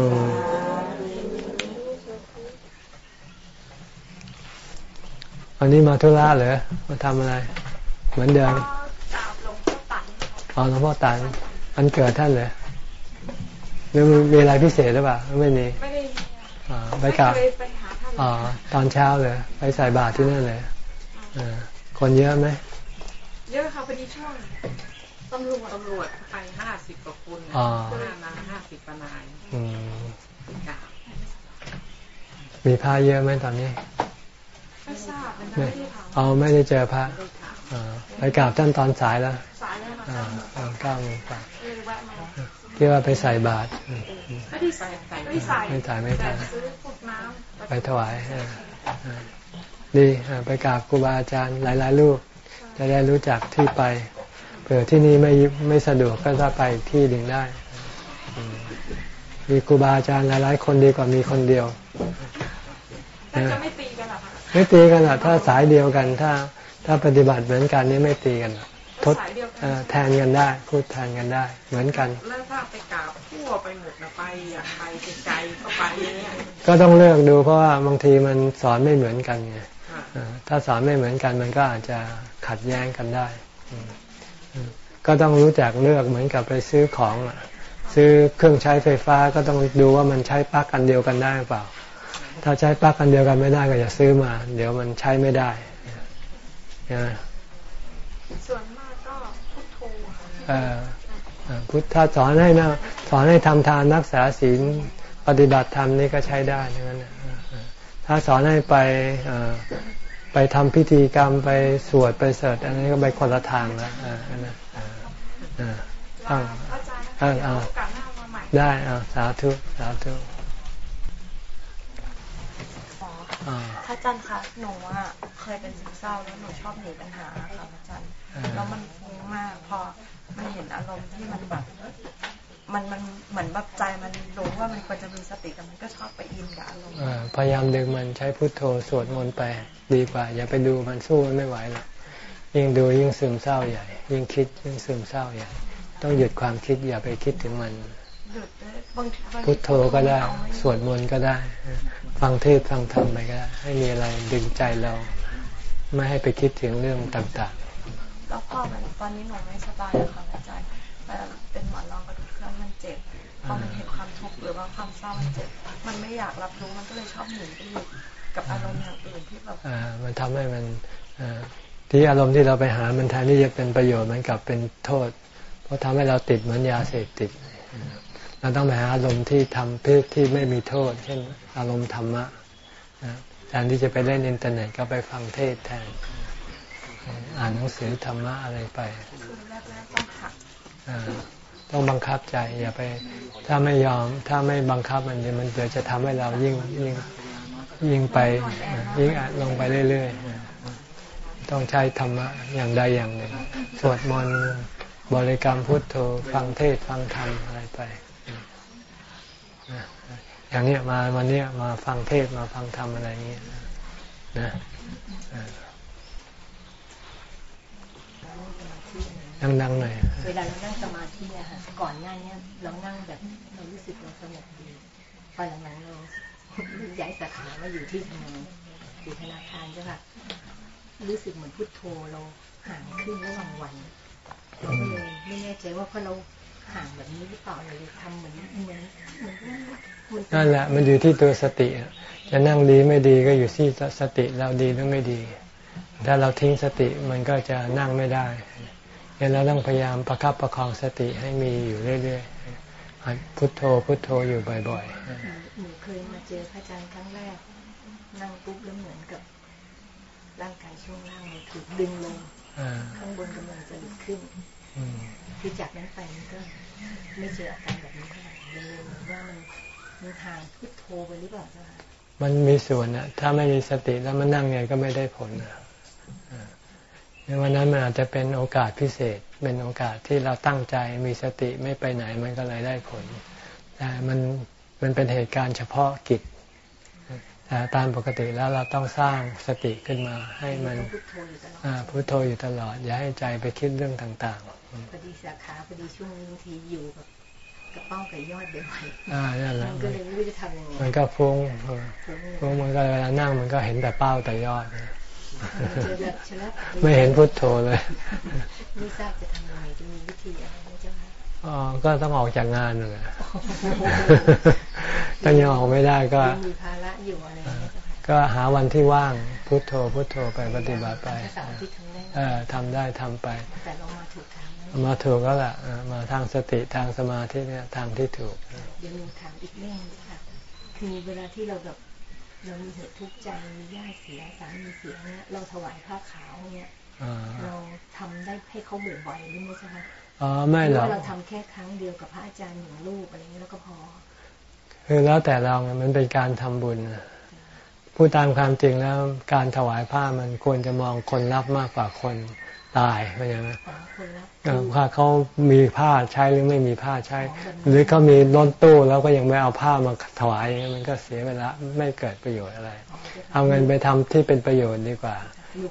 วันนี้มาทุระเหรอ มาทำอะไร เหมือนเดิมอ๋อหลวงพ่อตันอันเกิดท่านเลยหรือมีอะไรพิเศษหรือเปล่า ไม่มี ไม่ได้ไปกลับอ๋อ ตอนเช้าเลย ไปใส่บาตรที่นั่นเลยคนเยอะไหม เยอะค่ะพอดีช่วง ตำรวจตำรวจไปห้าสิบกว่าคนห้านาห้าสิบปนายมีพระเยอะไหมตอนนี้ไม่ทราบไม่ได้ถามเอาไม่ได้เจอพระไปกราบท่านตอนสายแล้วสายแล้วมาเก้าโมงกว่าที่ว่าไปใส่บาตรไม่ได้ใส่ไม่ใส่ไม่ถ่ายไม่ถ่ายซื้อพวกน้ำไปถวายดีไปกราบครูบาอาจารย์หลายๆรูปจะได้รู้จักที่ไป เผื่อที่นี่ไม่ไม่สะดวกก็จะไปที่หนึ่งได้ มีครูบาอาจารย์หลายๆคนดีกว่ามีคนเดียวจะไม่ตีกันหรอคะไม่ตีกันหรอกถ้าสายเดียวกันถ้า ถ้าปฏิบัติเหมือนกันนี่ไม่ตีกันทดแทนกันได้พูดแทนกันได้ เหมือนกันแล้วถ้าไปกราบทั่วไปหมดนะไปอยากไปไกลก็ไปเนี่ยก็ต้องเลือกดูเพราะว่าบางทีมันสอนไม่เหมือนกันไงถ้าสอนไม่เหมือนกันมันก็อาจจะขัดแย้งกันได้ ก็ต้องรู้จักเลือกเหมือนกับไปซื้อของซื้อเครื่องใช้ไฟฟ้าก็ต้องดูว่ามันใช้ปลั๊กกันเดียวกันได้เปล่า ถ้าใช้ปลั๊กกันเดียวกันไม่ได้ก็อย่าซื้อมา เดี๋ยวมันใช้ไม่ได้ส่วนมากก็พุทโธพุทธถ้าสอนให้นะสอนให้ทำทานรักษาศีลปฏิบัติธรรมนี่ก็ใช้ได้ทั้งนั้นถ้าสอนให้ไป ไปทำพิธีกรรมไปสวดไปเสดอันนี้ก็ไปคนละทางแล้วอ่าอ่าอ่าอ่าได้อ่าสาธุสาธุพระอาจารย์คะหนูอะเคยเป็นซึมเศร้าแล้วหนูชอบหนีปัญหาค่ะพระอาจารย์แล้วมันฟุ้งมากพอมันเห็นอารมณ์ที่มันแบบ มันมันเหมือนแบบใจมันรู้ว่ามันควรจะมีสติแต่มันก็ชอบไปอินกับอารมณ์พยายามดึงมันใช้พุทโธสวดมนต์ไปดีกว่า อย่าไปดูมันสู้ไม่ไหวหรอกยิ่งดูยิ่งซึมเศร้าใหญ่ ยิ่งคิดยิ่งซึมเศร้าใหญ่ ต้องหยุดความคิดอย่าไปคิดถึงมันพุทโธก็ได้ สวดมนต์ก็ได้ ฟังเทศฟังธรรมไปก็ได้ให้มีอะไรดึงใจเรา ไม่ให้ไปคิดถึงเรื่องต่างๆ แล้วพอมันตอนนี้หนูไม่สบายค่ะอาจารย์เป็นหมอนรองกระ พอมันเห็นความทุกข์หรือว่าความเศร้ามันเจ็บมันไม่อยากรับรู้มันก็เลยชอบหนีไปอยู่กับอารมณ์อย่างอื่นที่แบบอ่ามันทำให้มันที่อารมณ์ที่เราไปหามันแทนที่จะเป็นประโยชน์มันกลับเป็นโทษ เพราะทำให้เราติดเหมือนยาเสพติดเราต้องไปหาอารมณ์ที่ทำเพื่อที่ไม่มีโทษ เช่นอารมณ์ธรรมะแทนที่จะไปเล่นอินเทอร์เน็ตก็ไปฟังเทศแทน อ่านหนังสือธรรมะอะไรไปคือแรกๆต้องหักอ่า ต้องบังคับใจ อย่าไป ถ้าไม่ยอม ถ้าไม่บังคับมันเดี๋ยวมันเดี๋ยวจะทำให้เรายิ่งยิ่งยิ่งไปยิ่งอัดลงไปเรื่อยๆ ต้องใช้ธรรมะอย่างใดอย่างหนึ่ง สวดมนต์บริกรรมพุทโธฟังเทศฟังธรรมอะไรไป อย่างเนี้ยมาวันเนี้ยมาฟังเทศมาฟังธรรมอะไรอย่างเงี้ยนะ ดังๆหน่อยเวลาเรานั่งสมาธิอะค่ะก่อนหน้าเนี้ยเรานั่งแบบเรารู้สึกเราสงบดีพอหลังๆเราย้ายสาขามาอยู่ที่ทำงานอยู่ธนาคารใช่ป่ะรู้สึกเหมือนพุทโธเราห่างขึ้นระหว่างวันเราก็เลยไม่แน่ใจว่าเพราะเราห่างแบบนี้หรือเปล่าเราเลยทำเหมือนเหมือนเหมือนมันนั่นแหละมันอยู่ที่ตัวสติอะจะนั่งดีไม่ดีก็อยู่ที่สติเราดีหรือไม่ดี ถ้าเราทิ้งสติมันก็จะนั่งไม่ได้ งั้นเราต้องพยายามประคับประคองสติให้มีอยู่เรื่อยๆหัดพุทโธพุทโธอยู่บ่อยหนูหนูเคยมาเจอพระอาจารย์ครั้งแรก นั่งปุ๊บแล้วเหมือนกับ ร่างกายช่วงล่างมันถูกดึงลงๆอ่าข้างบนกำลังจะหลุดขึ้นอืมคือจากนั้นไปมันก็ไม่เจออาการแบบนี้เท่าไหร่เลยเหมือนว่ามันมันห่างพุทโธไปหรือเปล่าเจ้าค่ะมันมีส่วนนะถ้าไม่มีสติแล้วมันนั่งไงก็ไม่ได้ผลนะอ่า ในวันนั้นมันอาจจะเป็นโอกาสพิเศษ เป็นโอกาสที่เราตั้งใจมีสติไม่ไปไหนมันก็เลยได้ผล แต่มันมันเป็นเหตุการณ์เฉพาะกิจแต่ตามปกติแล้วเราต้องสร้างสติขึ้นมาให้มันต้องพุทโธอยู่ตลอดอ่าพุโทโธอยู่ตลอด อย่าให้ใจไปคิดเรื่องต่างพอดีสาขาพอดีช่วงนี้บางทีอยู่กับกระเป้ากับยอดบ่อยๆอ่านั่นแหๆละมันก็เลยไม่รู้จะทำยังไงมันก็ฟุ้งเออผมฟุ้งมันก็เวลานั่งมันก็เห็นแต่เป้าแต่ยอด นะเจอแบบชะลับไม่เห็นพุทโธเลยไม่ทราบจะทำยังไงจะมีวิธีอะไรไหมเจ้าค่ะอ๋อก็ต้องออกจากงานนั่นแหละถ้ายังออกไม่ได้ก็ยังมีภาระอยู่อะไรอย่างเงี้ยเจ้าค่ะก็หาวันที่ว่างพุทโธพุทโธไปปฏิบัติไปถ้าเสาร์อาทิตย์ทำได้เออทำได้ทำไป แต่เรามาถูกทางแล้วมาถูกแล้วล่ะเออมาทางสติทางสมาธิเนี่ยทางที่ถูกเดี๋ยวหนูถามอีกเรื่องหนึงค่ะคือเวลาที่เราแบบ เรามีเหตุทุกข์ใจมีญาติเสียสามีเสียเนี่ยเราถวายผ้าขาวเนี่ยอ่าเราทำได้ให้เขาบ่อยๆหรือไม่ใช่คะอ๋อไม่หรืหรออกว่าเราทำแค่ครั้งเดียวกับพระอาจารย์หนึ่งรูปอะไรเงี้ยแล้วก็พอ คือแล้วแต่เราไงมันเป็นการทำบุญนะพูดตามความจริงแล้วการถวายผ้ามันควรจะมองคนรับมากกว่าคนตายเข้าใจไหมของคนรับเออ ว่าเขามีผ้าใช้หรือไม่มีผ้าใช้ หรือเขามีล้นตู้แล้วก็ยังไม่เอาผ้ามาถวายอย่างนี้มันก็เสียเวลาไม่เกิดประโยชน์อะไร เอาเงินไปทำที่เป็นประโยชน์ดีกว่า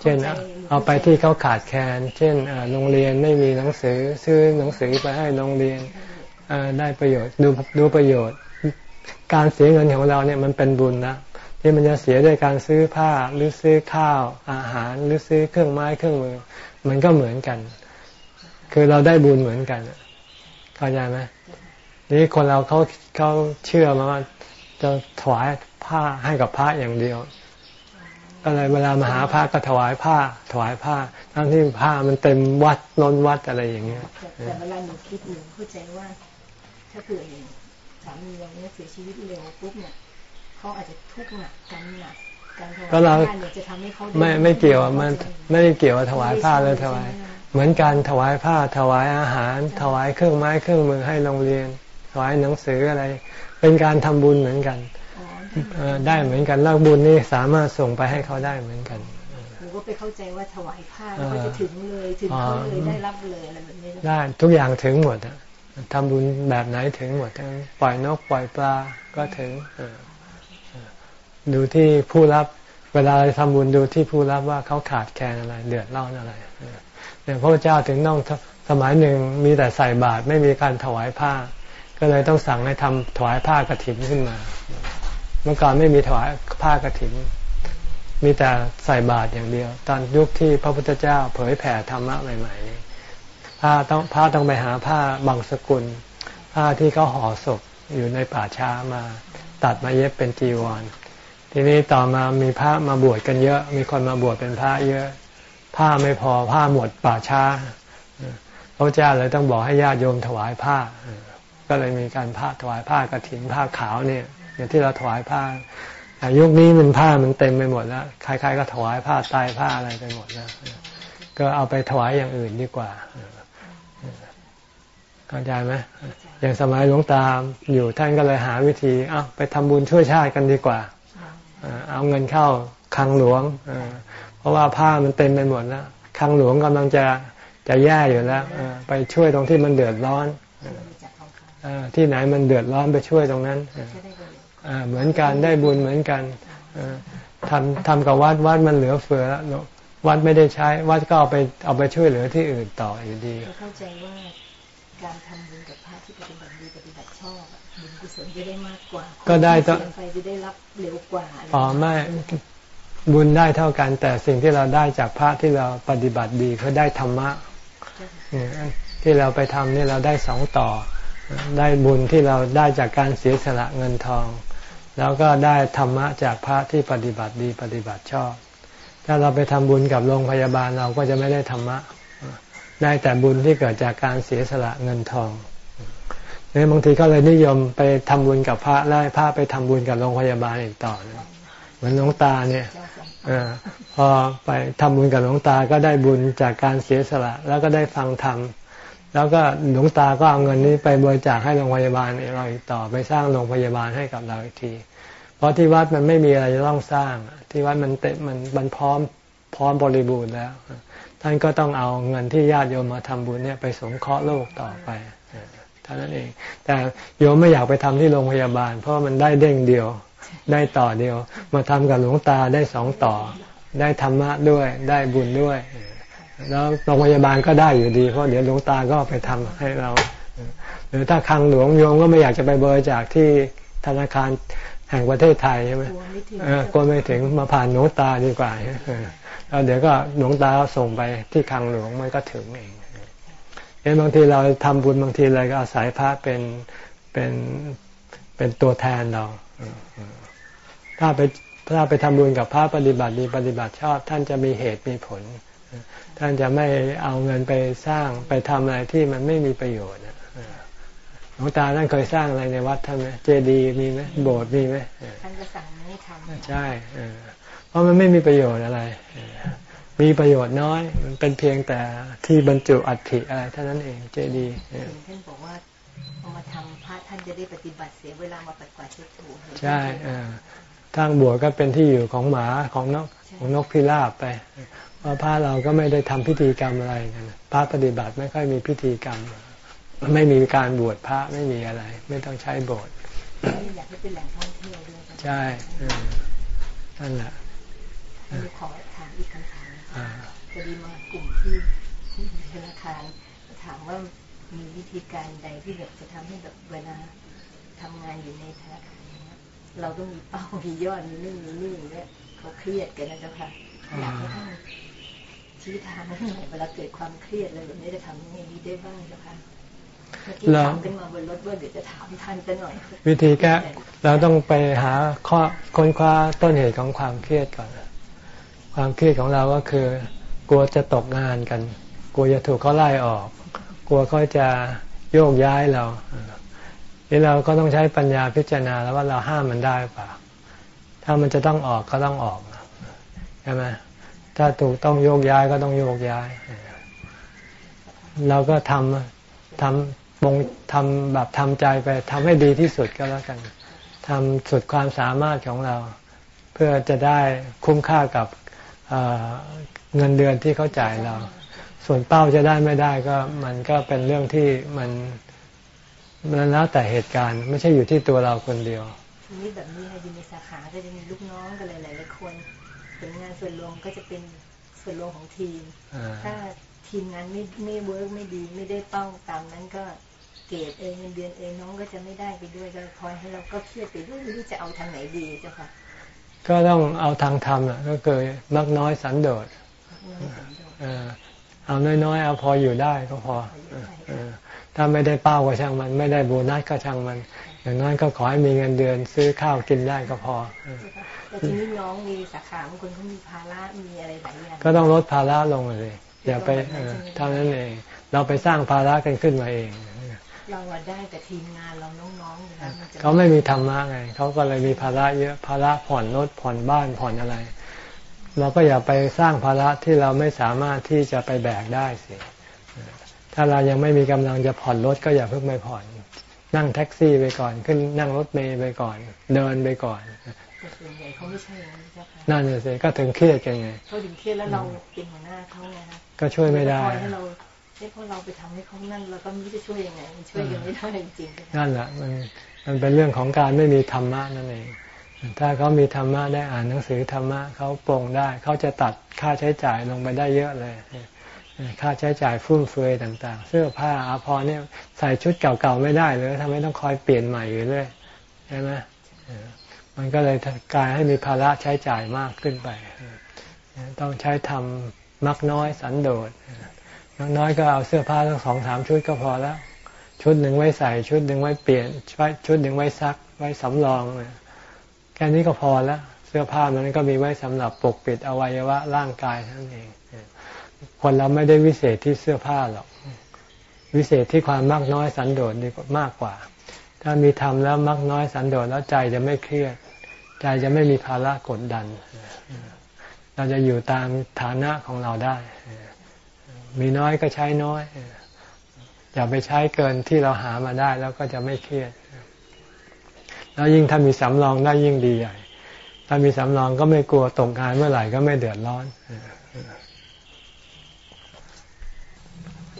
เช่นเอาเอาไปที่เขาขาดแคลนเช่นเอ่อโรงเรียนไม่มีหนังสือซื้อหนังสือไปให้โรงเรียนเอ่อได้ประโยชน์ดูดูประโยชน์ การเสียเงินของเราเนี่ยมันเป็นบุญนะที่มันจะเสียด้วยการซื้อผ้าหรือซื้อข้าวอาหารหรือซื้อเครื่องไม้เครื่องมือ มันก็เหมือนกัน คือเราได้บุญเหมือนกันเข้าใจไหมนี่คนเราเขาเขาเชื่อมาว่าจะถวายผ้าให้กับพระอย่างเดียวก็เลยเวลามาหาพระก็ถวายผ้า ถวายผ้า ทั้งที่ผ้ามันเต็มวัดล้นวัดอะไรอย่างเงี้ยแต่แต่เวลาหนูคิดหนูเข้าใจว่า ถ้าเผื่ออย่างสามีเราเนี่ยเสียชีวิตเร็วปุ๊บเนี่ยเขาอาจจะทุกข์หนักกรรมหนักการถวายก็เราทานเนี่ยจะทำให้เขาด้ไม่ไม่เกี่ยวมันไม่ได้เกี่ยวกับถวายผ้าเลยถวาย เหมือนการถวายผ้าถวายอาหาร ถวายเครื่องไม้เครื่องมือให้โรงเรียน ถวายหนังสืออะไร เป็นการทำบุญเหมือนกันอ๋อเอ่อได้เหมือนกันแล้วบุญนี่สามารถส่งไปให้เขาได้เหมือนกันหนูก็ไปเข้าใจว่าถวายผ้าแล้วเขาจะถึงเลยถึงเขาเลยได้รับเลยอะไรแบบนี้ได้ทุกอย่างถึงหมดอะทำบุญแบบไหนถึงหมดทั้งปล่อยนกปล่อยปลาก็ถึงเออเออดูที่ผู้รับ เวลาทำบุญดูที่ผู้รับว่าเขาขาดแคลนอะไร เดือดร้อนอะไร เออเนี่ยพระเจ้าถึงต้องสมัยหนึ่งมีแต่ใส่บาตรไม่มีการถวายผ้า ก็เลยต้องสั่งให้ทำถวายผ้ากฐินขึ้นมา เมื่อก่อนไม่มีถวายผ้ากฐิน มีแต่ใส่บาตรอย่างเดียว ตอนยุคที่พระพุทธเจ้าเผยแผ่ธรรมะใหม่ๆนี้ผ้าต้องผ้าต้องไปหาผ้าบางสกุล ผ้าที่เขาห่อศพอยู่ในป่าช้ามา ตัดมาเย็บเป็นจีวร ทีนี้ต่อมามีพระมาบวชกันเยอะ มีคนมาบวชเป็นพระเยอะ ผ้าไม่พอผ้าหมดป่าช้าพระเจ้าเลยต้องบอกให้ญาติโยมถวายผ้า ก็เลยมีการผ้าถวายผ้ากฐินผ้าขาวเนี่ยอย่างที่เราถวายผ้าแต่ยุคนี้มันผ้ามันเต็มไปหมดแล้วใครๆก็ถวายผ้าตายผ้าอะไรไปหมดแล้วก็เอาไปถวายอย่างอื่นดีกว่าเข้าใจไหมอย่างสมัยหลวงตาอยู่ท่านก็เลยหาวิธีเอาไปทำบุญช่วยชาติกันดีกว่า เอาเงินเข้าคลังหลวง ราะว่าผ้ามันเต็มไปหมดแล้วคลังหลวงกำลังจะจะแย่อยู่แล้วไปช่วยตรงที่มันเดือดร้อนที่ไหนมันเดือดร้อนไปช่วยตรงนั้นเหมือนกันได้บุญเหมือนกันทำทำกับวัดวัดมันเหลือเฟือแล้ววัดไม่ได้ใช้ วัดก็เอาไปเอาไปช่วยเหลือที่อื่นต่ออยู่ดีเข้าใจว่าการทำบุญกับพระที่ปฏิบัติดีปฏิบัติชอบบุญกุศลจะได้มากกว่า ก็ได้ต้องไปจะได้รับเร็วกว่าอ๋อไม่ บุญได้เท่ากัน แต่สิ่งที่เราได้จากพระที่เราปฏิบัติดีเขาได้ธรรมะที่เราไปทำนี่เราได้สองต่อ ได้บุญที่เราได้จากการเสียสละเงินทอง แล้วก็ได้ธรรมะจากพระที่ปฏิบัติดีปฏิบัติชอบ ถ้าเราไปทำบุญกับโรงพยาบาลเราก็จะไม่ได้ธรรมะ ได้แต่บุญที่เกิดจากการเสียสละเงินทองเนี่ยบางทีก็เลยนิยมไปทำบุญกับพระแล้วพระไปทำบุญกับโรงพยาบาลอีกต่อ เหมือนหลวงตาเนี่ย พอไปทำบุญกับหลวงตาก็ได้บุญจากการเสียสละ แล้วก็ได้ฟังธรรมแล้วก็หลวงตาก็เอาเงินนี้ไปบริจาคให้โรงพยาบาลเราอีกต่อไปสร้างโรงพยาบาลให้กับเราอีกที เพราะที่วัดมันไม่มีอะไรจะต้องสร้าง ที่วัดมันเต็มมันมันพร้อมพร้อมบริบูรณ์แล้ว ท่านก็ต้องเอาเงินที่ญาติโยมมาทำบุญเนี่ยไปสงเคราะห์โลกต่อไปเท่านั้นเอง แต่โยมไม่อยากไปทำที่โรงพยาบาล เพราะมันได้เด้งเดียว ได้ต่อเดียว มาทำกับหลวงตาได้สองต่อ ได้ธรรมะด้วยได้บุญด้วย แล้วโรงพยาบาลก็ได้อยู่ดี เพราะเดี๋ยวหลวงตาก็ไปทำให้เรา หรือถ้าคังหลวงโยมก็ไม่อยากจะไปเบอริจาคที่ธนาคารแห่งประเทศไทยใช่ไหมกลัวไม่ถึงมาผ่านหลวงตาดีกว่าแล้วเดี๋ยวก็หลวงตาส่งไปที่คังหลวงมันก็ถึงเองเห็นบางทีเราทำบุญบางทีเรก็อาศัยพระเป็นเป็นเป็นตัวแทนเรา ถ้าไปถ้าไปทำบุญกับพระปฏิบัติดีปฏิบัติชอบ ท่านจะมีเหตุมีผล ท่านจะไม่เอาเงินไปสร้างไปทำอะไรที่มันไม่มีประโยชน์หลวงตาท่านเคยสร้างอะไรในวัดท่านไหมเจดีย์มีไหมโบสถ์มีไหมท่านจะสั่งไม่ทำใช่เพราะมันไม่มีประโยชน์อะไร มีประโยชน์น้อย มันเป็นเพียงแต่ที่บรรจุอัฐิอะไรเท่านั้นเองเจดีย์ท่านบอกว่าเอามาทำพระ ท่านจะได้ปฏิบัติเสียเวลามาปัดกวาดเช็ดถูใช่ทางบวชก็เป็นที่อยู่ของหมาของนกของนกพิราบไปเพราะพระเราก็ไม่ได้ทำพิธีกรรมอะไรกันพระปฏิบัติไม่ค่อยมีพิธีกรรม ไม่มีการบวชพระไม่มีอะไร ไม่ต้องใช้โบสถ์อยากให้เป็นแหล่งท่องเที่ยวด้วยใช่นั่นแหละขอถามอีกคำถามพอดีมากลุ่มที่ธนาคารถามว่า มีวิธีการใดที่แบบจะทำให้แบบเวลาทำงานอยู่ในธนาคารเราต้องมีเป้ามียอดมีนี่มีนี่เนี่ยเขาเครียดกันนะเจ้าค่ะอยากให้ท่านชี้ทางให้หน่อยเวลาเกิดความเครียดเลยแบบนี้จะทำยังไงดีได้บ้างเจ้าค่ะเมื่อกี้ถามขึ้นมาบนรถว่าเดี๋ยวจะถามท่านจะหน่อย วิธีแก้เราต้องไปหาข้อค้นคว้าต้นเหตุของความเครียดก่อนความเครียดของเราก็คือ กลัวจะตกงานกัน กลัวจะถูกเขาไล่ออก กลัวเขาจะโยกย้ายเรานี่เราก็ต้องใช้ปัญญาพิจารณาแล้วว่าเราห้ามมันได้เปล่า ถ้ามันจะต้องออกก็ต้องออกใช่ไหมถ้าถูกต้องโยกย้ายก็ต้องโยกย้าย เราก็ทำทำบงทำแบบทำใจไปทำให้ดีที่สุดก็แล้วกันทำสุดความสามารถของเรา เพื่อจะได้คุ้มค่ากับเงินเดือนที่เขาจ่ายเรา ส่วนเป้าจะได้ไม่ได้ก็มันก็เป็นเรื่องที่มันมันแล้วแต่เหตุการณ์ ไม่ใช่อยู่ที่ตัวเราคนเดียวทีนี้แบบนี้อยู่ในสาขาก็จะมีลูกน้องกันหลายๆคนผลงานส่วนรวมก็จะเป็นส่วนรวมของทีม ถ้าทีมงานไม่ไม่เวิร์กไม่ดีไม่ได้เป้าตามนั้นก็เกรดเองเงินเดือนเองน้องก็จะไม่ได้ไปด้วยก็คอยให้เราก็เครียดไปด้วยไม่รู้จะเอาทางไหนดีเจ้าค่ะ ก็ต้องเอาทางธรรมอะก็คือมักน้อยสันโดษ เอาน้อยๆเอาพออยู่ได้ก็พอถ้าไม่ได้เป้าก็ช่างมัน ไม่ได้โบนัสก็ช่างมัน อย่างน้อยก็ขอให้มีเงินเดือนซื้อข้าวกินได้ก็พอแต่ทีนี้น้องมีสาขาบางคนเขามีภาระมีอะไรหลายอย่างก็ต้องลดภาระลงเลยอย่าไปเท่านั้นเองเราไปสร้างภาระกันขึ้นมาเองเราอะได้แต่ทีมงานเราน้องๆนะคะนจะเขาไม่มีธรรมะไงเขาก็เลยมีภาระเยอะภาระผ่อนรถผ่อนบ้านผ่อนอะไร เราก็อย่าไปสร้างภาระที่เราไม่สามารถที่จะไปแบกได้สิถ้าเรายังไม่มีกำลังจะผ่อนรถก็อย่าเพิ่งไปผ่อน นั่งแท็กซี่ไปก่อน ขึ้นนั่งรถเมล์ไปก่อน เดินไปก่อนแต่ส่วนใหญ่เขาไม่ใช่อย่างนี้เจ้าค่ะนั่นน่ะสิก็ถึงเครียดกันไงเขาถึงเครียดแล้วเราเป็นหัวหน้าเขาไงคะก็ช่วยไม่ได้คอยให้เราให้พอเราไปทำให้เขานั่นเราก็ไม่รู้จะช่วยยังไงมันช่วยกันไม่ได้จริงๆนะคะนั่นแหละมันมันเป็นเรื่องของการไม่มีธรรมะนั่นเอง ถ้าเขามีธรรมะได้อ่านหนังสือธรรมะเขาปรงได้ เขาจะตัดค่าใช้จ่ายลงไปได้เยอะเลยค่าใช้จ่ายฟุ่มเฟือยต่าง ๆ เสื้อผ้าอาภรณ์เนี่ยใส่ชุดเก่าๆไม่ได้เลยทำไมต้องคอยเปลี่ยนใหม่อยู่เรื่อยใช่ไหมมันก็เลยกลายให้มีภาระใช้จ่ายมากขึ้นไป ต้องใช้ทำมักน้อยสันโดษมักน้อยก็เอาเสื้อผ้าทั้งสองสามชุดก็พอแล้ว ชุดหนึ่งไว้ใส่ชุดหนึ่งไว้เปลี่ยนชุดหนึ่งไว้ซักไว้สำรองเนี่ย แค่นี้ก็พอแล้ว เสื้อผ้ามันก็มีไว้สำหรับปกปิดอวัยวะร่างกายเท่านั้นเองคนเราไม่ได้วิเศษที่เสื้อผ้าหรอก วิเศษที่ความมากน้อยสันโดษดีกว่ามากกว่า ถ้ามีธรรมแล้วมากน้อยสันโดษแล้วใจจะไม่เครียด ใจจะไม่มีภาระกดดัน เราจะอยู่ตามฐานะของเราได้ มีน้อยก็ใช้น้อย อย่าไปใช้เกินที่เราหามาได้แล้วก็จะไม่เครียด แล้วยิ่งถ้ามีสำรองได้ยิ่งดีใหญ่ ถ้ามีสำรองก็ไม่กลัวตกงานเมื่อไหร่ก็ไม่เดือดร้อน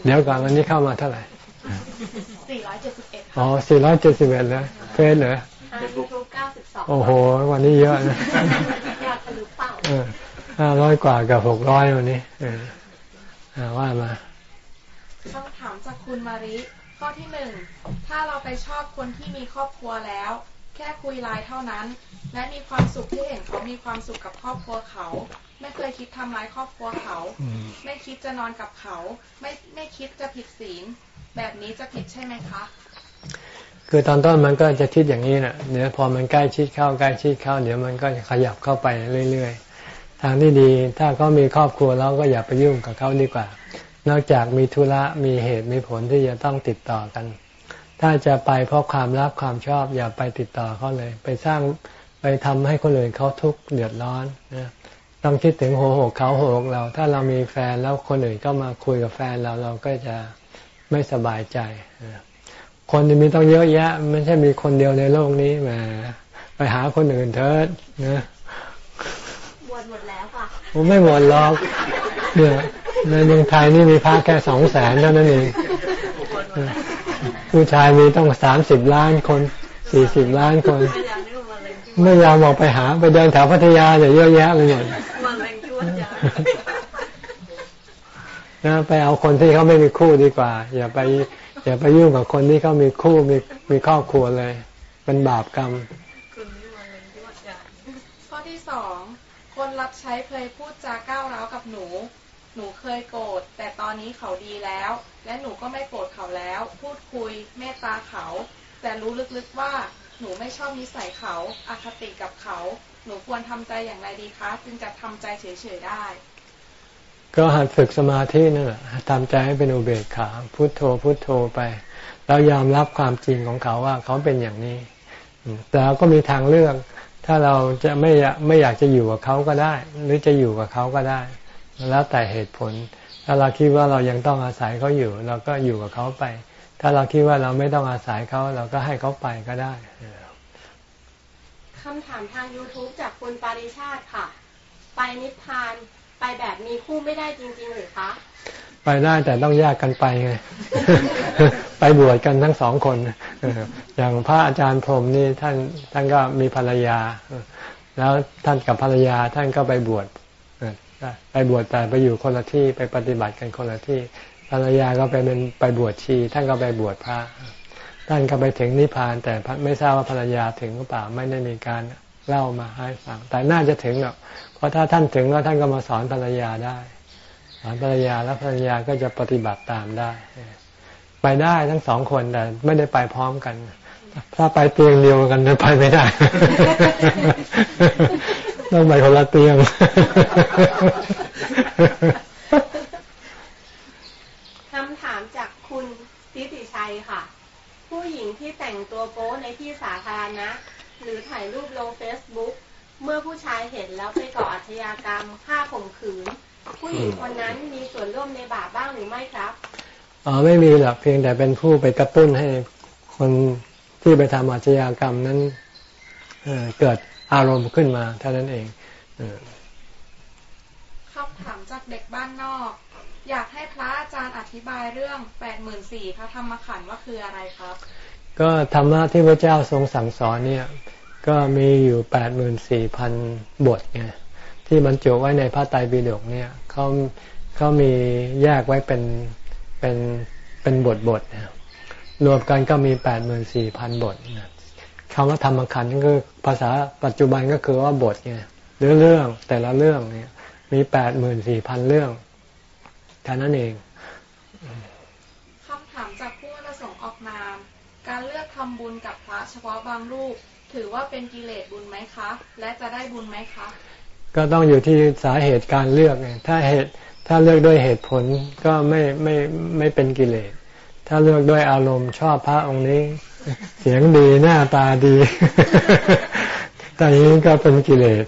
เดี๋ยวก่อนวันนี้เข้ามาเท่าไหร่471อ๋อสี่ร้อยเจ็ดสิบเอ็ดแล้วเฟซเหรอยูทูบ92โอ้โห วันนี้เยอะนะอยากหรือเปล่าห้าร้อยกว่ากับหกร้อยวันนี้เอออ่าว่ามาคำถามจากคุณมาริข้อที่หนึ่ง ถ้าเราไปชอบคนที่มีครอบครัวแล้ว แค่คุยไลน์เท่านั้น และมีความสุขที่เห็นเขามีความสุขกับครอบครัวเขา ไม่เคยคิดทำร้ายครอบครัวเขาอืมไม่คิดจะนอนกับเขา ไม่ไม่คิดจะผิดศีลแบบนี้จะผิดใช่ไหมคะ คือตอนต้นมันก็จะคิดอย่างนี้นะเดี๋ยวพอมันใกล้ชิดเข้าใกล้ชิดเข้า เดี๋ยวมันก็จะขยับเข้าไปเรื่อยๆ ทางที่ดีถ้าเขามีครอบครัวแล้วก็อย่าไปยุ่งกับเขาดีกว่า นอกจากมีธุระมีเหตุมีผลที่จะต้องติดต่อกัน ถ้าจะไปเพราะความรักความชอบอย่าไปติดต่อเขาเลย ไปสร้างไปทำให้คนอื่นเขาทุกข์เดือดร้อนนะต้องคิดถึงหัวหกเขาหัวหกเรา ถ้าเรามีแฟนแล้วคนอื่นก็มาคุยกับแฟนเราเราก็จะไม่สบายใจนะคนที่มีต้องเยอะแยะ ไม่ใช่มีคนเดียวในโลกนี้แหมไปหาคนอื่นเถิดนะบวชหมดแล้วค่ะผมไม่หมดหรอกเนี่ยในเมืองไทยนี่มีพระแค่สองแสนเท่านั้นเอง ผู้ชายมีต้องสามสิบล้านคนสี่สิบล้านคน ไม่ยอมออกไปหา ไปเดินแถวพัทยาเดี๋ยวเยอะแยะเลยหมดนะไปเอาคนที่เขาไม่มีคู่ดีกว่า อย่าไป อย่าไปยุ่งกับคนที่เขามีคู่มีมีครอบครัวเลย เป็นบาปกรรมข้อที่สองคนรับใช้เคยพูดจาก้าวร้าวกับหนู หนูเคยโกรธแต่ตอนนี้เขาดีแล้ว และหนูก็ไม่โกรธเขาแล้ว พูดคุยเมตตาเขา แต่รู้ลึกๆว่าหนูไม่ชอบนิสัยเขาอคติกับเขา หนูควรทำใจอย่างไรดีคะจึงจะทำใจเฉยๆได้ ก็หัดฝึกสมาธินั่นแหละทำใจให้เป็นอุเบกขาพุโทโธพุโทโธไป แล้วยอมรับความจริงของเขาว่าเขาเป็นอย่างนี้ แต่เราก็มีทางเลือก ถ้าเราจะไม่ไม่อยากจะอยู่กับเขาก็ได้ หรือจะอยู่กับเขาก็ได้ แล้วแต่เหตุผล ถ้าเราคิดว่าเรายังต้องอาศัยเขาอยู่ เราก็อยู่กับเขาไป ถ้าเราคิดว่าเราไม่ต้องอาศัยเขาเราก็ให้เขาไปก็ได้คำถามทาง YouTube จากคุณปาริชาติค่ะ ไปนิพพานไปแบบมีคู่ไม่ได้จริง ๆ หรือคะ ไปได้แต่ต้องแยกกันไปไง ไปบวชกันทั้งสองคนเอออย่างพระอาจารย์พรหมนี่ท่านท่านก็มีภรรยาเออแล้วท่านกับภรรยาท่านก็ไปบวชเออ ไปบวชแต่ไปอยู่คนละที่ไปปฏิบัติกันคนละที่ภรรยาก็ไปเป็นไปบวชชีท่านก็ไปบวชพระท่านก็ไปถึงนิพพาน แต่ไม่ทราบว่าภรรยาถึงหรือเปล่าไม่ได้มีการเล่ามาให้ฟัง แต่น่าจะถึงหรอกเพราะถ้าท่านถึงแล้วท่านก็มาสอนภรรยาได้ สอนภรรยาแล้วภรรยาก็จะปฏิบัติตามได้ ไปได้ทั้งสองคนแต่ไม่ได้ไปพร้อมกันถ้าไปเตียงเดียวกันจะไปไม่ได้ ต้องไปคนละเตียง คำถามจากคุณทิติชัยค่ะที่แต่งตัวโป๊ในที่สาธารณะ หรือถ่ายรูปลงเฟซบุ๊กเมื่อผู้ชายเห็นแล้วไปก่ออาชญากรรมฆ่าข่มขืน ผู้หญิงคนนั้นมีส่วนร่วมในบาปบ้างหรือไม่ครับอ๋อไม่มีหรอกเพียงแต่เป็นผู้ไปกระตุ้นให้คนที่ไปทำอาชญากรรมนั้นเอ่อเกิด อารมณ์ขึ้นมาเท่านั้นเองเออคำถามจากเด็กบ้านนอก อยากให้พระอาจารย์อธิบายเรื่องแปดหมื่นสี่พระธรรมขันธ์ว่าคืออะไรครับ ก็ธรรมะที่พระเจ้าทรงสั่งสอนเนี่ย ก็มีอยู่แปดหมื่นสี่พันบทไงที่บรรจุไว้ในพระไตรปิฎกเนี่ยเขาเขามีแยกไว้เป็นเป็นเป็นบทบทนะรวมกันก็มีแปดหมื่นสี่พันบทนะ คำว่าธรรมขันธ์ก็คือภาษาปัจจุบันก็คือว่าบทไงหรือเรื่องแต่ละเรื่องเนี่ย มีแปดหมื่นสี่พันเรื่องแค่นั้นเองคำถามจากผู้ประสงค์ออกนามการเลือกทำบุญกับพระเฉพาะบางรูป ถือว่าเป็นกิเลสบุญไหมคะ และจะได้บุญไหมคะ ก็ต้องอยู่ที่สาเหตุการเลือกไงถ้าเหตุถ้าเลือกด้วยเหตุผลก็ไม่ไม่ไม่เป็นกิเลสถ้าเลือกด้วยอารมณ์ชอบพระองค์นี้ เสียงดีหน้าตาดีแต่อย่างนี้ก็เป็นกิเลส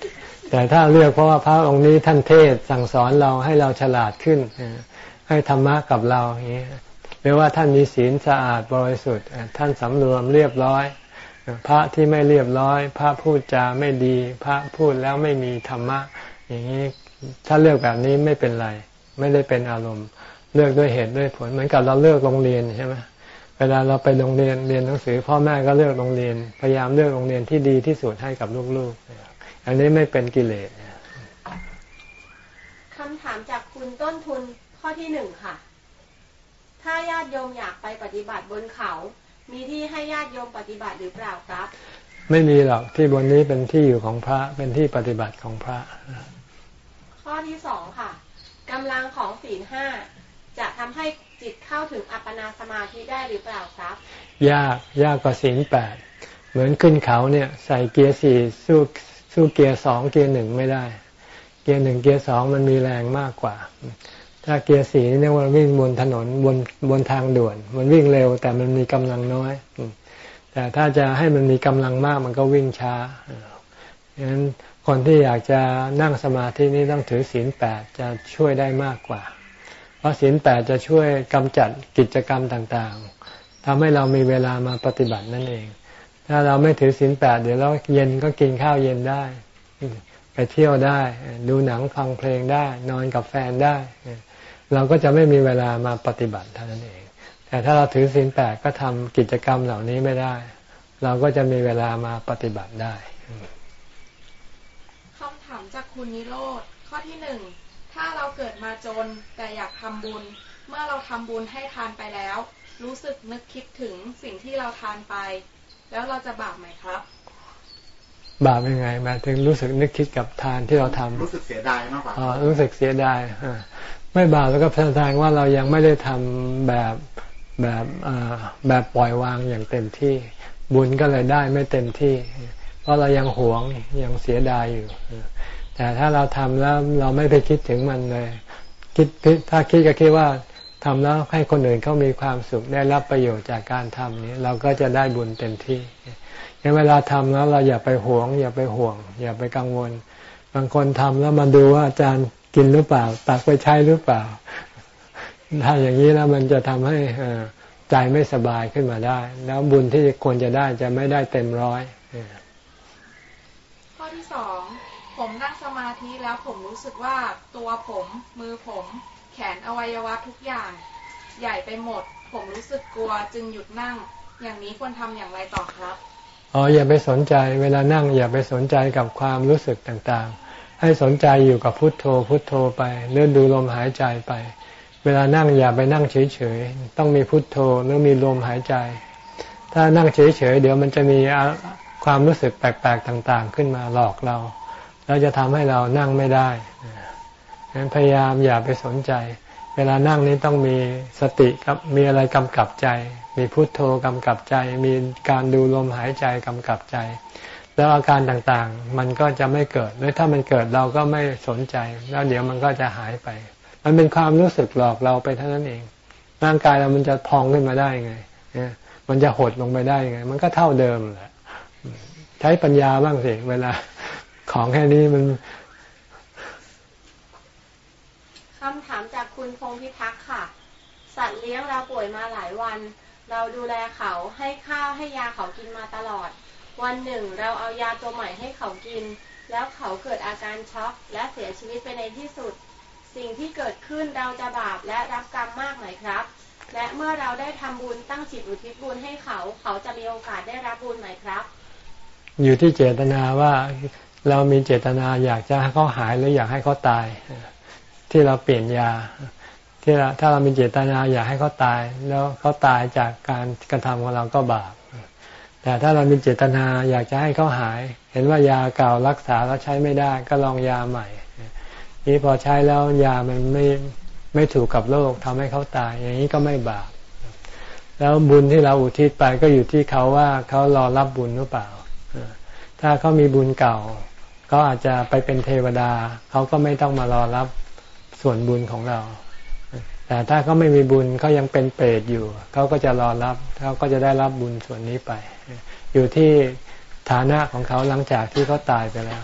แต่ถ้าเลือกเพราะว่าพระองค์นี้ท่านเทศสั่งสอนเราให้เราฉลาดขึ้น ให้ธรรมะกับเราอย่างนี้หรือว่าท่านมีศีลสะอาดบริสุทธิ์ท่านสำรวมเรียบร้อย พระที่ไม่เรียบร้อย พระพูดจาไม่ดี พระพูดแล้วไม่มีธรรมะ อย่างนี้ถ้าเลือกแบบนี้ไม่เป็นไร ไม่ได้เป็นอารมณ์ เลือกด้วยเหตุด้วยผล เหมือนกับเราเลือกโรงเรียนใช่ไหม เวลาเราไปโรงเรียนเรียนหนังสือ พ่อแม่ก็เลือกโรงเรียน พยายามเลือกโรงเรียนที่ดีที่สุดให้กับลูกๆ อันนี้ไม่เป็นกิเลสคำถามจากคุณต้นทุนข้อที่หนึ่งค่ะ ถ้าญาติโยมอยากไปปฏิบัติบนเขา มีที่ให้ญาติโยมปฏิบัติหรือเปล่าครับ ไม่มีหรอกที่บนนี้เป็นที่อยู่ของพระเป็นที่ปฏิบัติของพระ ข้อที่สองค่ะกำลังของศีลห้าจะทำให้ จิตเข้าถึงอัปปนาสมาธิได้หรือเปล่าครับ ยากยากกว่าศีลแปดเหมือนขึ้นเขาเนี่ยใส่เกียร์สี่สู้สู้เกียร์สองเกียร์หนึ่งไม่ได้ เกียร์หนึ่งเกียร์สองมันมีแรงมากกว่า ถ้าเกียร์สี่นี่เรียกว่าวิ่งบนถนนบนบนทางด่วน มันวิ่งเร็วแต่มันมีกำลังน้อย แต่ถ้าจะให้มันมีกำลังมากมันก็วิ่งช้าฉะนั้นคนที่อยากจะนั่งสมาธินี่ต้องถือศีลแปดจะช่วยได้มากกว่า เพราะศีลแปดจะช่วยกำจัดกิจกรรมต่างๆทำให้เรามีเวลามาปฏิบัตินั่นเอง ถ้าเราไม่ถือศีลแปดเดี๋ยวเราเย็นก็กินข้าวเย็นได้ ไปเที่ยวได้ ดูหนังฟังเพลงได้ นอนกับแฟนได้ เราก็จะไม่มีเวลามาปฏิบัติเท่านั้นเอง แต่ถ้าเราถือศีลแปดก็ทำกิจกรรมเหล่านี้ไม่ได้ เราก็จะมีเวลามาปฏิบัติได้คำถามจากคุณนิโรธข้อที่หนึ่ง ถ้าเราเกิดมาจนแต่อยากทำบุญ เมื่อเราทำบุญให้ทานไปแล้ว รู้สึกนึกคิดถึงสิ่งที่เราทานไป แล้วเราจะบาปไหมครับ บาปยังไงหมายถึงรู้สึกนึกคิดกับทานที่เราทำรู้สึกเสียดายมากกว่าอ๋อรู้สึกเสียดายอ่าไม่บาปแล้วก็แสดงว่าเรายังไม่ได้ทำแบบแบบอ่าแบบปล่อยวางอย่างเต็มที่ บุญก็เลยได้ไม่เต็มที่ เพราะเรายังหวงยังเสียดายอยู่ แต่ถ้าเราทำแล้วเราไม่ไปคิดถึงมันเลย คิดถ้าคิดก็คิดว่าทำแล้วให้คนอื่นเขามีความสุขได้รับประโยชน์จากการทำนี้ เราก็จะได้บุญเต็มที่ยังเวลาทำแล้วเราอย่าไปหวง อย่าไปห่วง อย่าไปกังวล บางคนทำแล้วมาดูว่าอาจารย์กินหรือเปล่า ตักไปใช้หรือเปล่า ถ้าอย่างนี้แล้วมันจะทำให้ใจไม่สบายขึ้นมาได้ แล้วบุญที่ควรจะได้จะไม่ได้เต็มร้อย ข้อที่สอง ผมนั่งสมาธิแล้วผมรู้สึกว่าตัวผม มือผม แขนอวัยวะทุกอย่าง ใหญ่ไปหมด ผมรู้สึกกลัวจึงหยุดนั่ง อย่างนี้ควรทำอย่างไรต่อครับอ๋ออย่าไปสนใจเวลานั่งอย่าไปสนใจกับความรู้สึกต่างๆ ให้สนใจอยู่กับพุทโธ พุทโธไปเลื่อนดูลมหายใจไป เวลานั่งอย่าไปนั่งเฉยๆต้องมีพุทโธหรือมีลมหายใจ ถ้านั่งเฉยๆเดี๋ยวมันจะมีความรู้สึกแปลกๆต่างๆ ขึ้นมาหลอกเรา แล้วจะทำให้เรานั่งไม่ได้ฉะนั้นพยายามอย่าไปสนใจ เวลานั่งนี้ต้องมีสติกับมีอะไรกำกับใจ มีพุทโธกำกับใจ มีการดูลมหายใจกำกับใจ แล้วอาการต่างๆ มันก็จะไม่เกิดหรือถ้ามันเกิดเราก็ไม่สนใจ แล้วเดี๋ยวมันก็จะหายไป มันเป็นความรู้สึกหลอกเราไปเท่านั้นเอง ร่างกายเรามันจะพองขึ้นมาได้ไงมันจะหดลงไปได้ยังไง มันก็เท่าเดิมแหละ ใช้ปัญญาบ้างสิ เวลา ของแค่นี้มันคำถามจากคุณพงพิทักษ์ค่ะ สัตว์เลี้ยงเราป่วยมาหลายวัน เราดูแลเขาให้ข้าวให้ยาเขากินมาตลอด วันหนึ่งเราเอายาตัวใหม่ให้เขากิน แล้วเขาเกิดอาการช็อกและเสียชีวิตไปในที่สุด สิ่งที่เกิดขึ้นเราจะบาปและรับกรรมมากไหมครับ และเมื่อเราได้ทำบุญตั้งจิตอุทิศบุญให้เขา เขาจะมีโอกาสได้รับบุญไหมครับ อยู่ที่เจตนาว่า เรามีเจตนาอยากจะให้เขาหายหรืออยากให้เขาตาย ที่เราเปลี่ยนยา ที่เราถ้าเรามีเจตนาอยากให้เขาตาย แล้วเขาตายจากการกระทำของเราก็บาปแต่ถ้าเรามีเจตนาอยากจะให้เขาหาย เห็นว่ายาเก่ารักษาแล้วใช้ไม่ได้ก็ลองยาใหม่ นี่พอใช้แล้วยามันไม่ไม่ถูกกับโรคทำให้เขาตาย อย่างนี้ก็ไม่บาปแล้วบุญที่เราอุทิศไปก็อยู่ที่เขาว่าเขารอรับบุญหรือเปล่า ถ้าเขามีบุญเก่า เขาอาจจะไปเป็นเทวดา เขาก็ไม่ต้องมารอรับส่วนบุญของเรา แต่ถ้าเขาไม่มีบุญเขายังเป็นเปรตอยู่ เขาก็จะรอรับเขาก็จะได้รับบุญส่วนนี้ไป อยู่ที่ฐานะของเขาหลังจากที่เขาตายไปแล้ว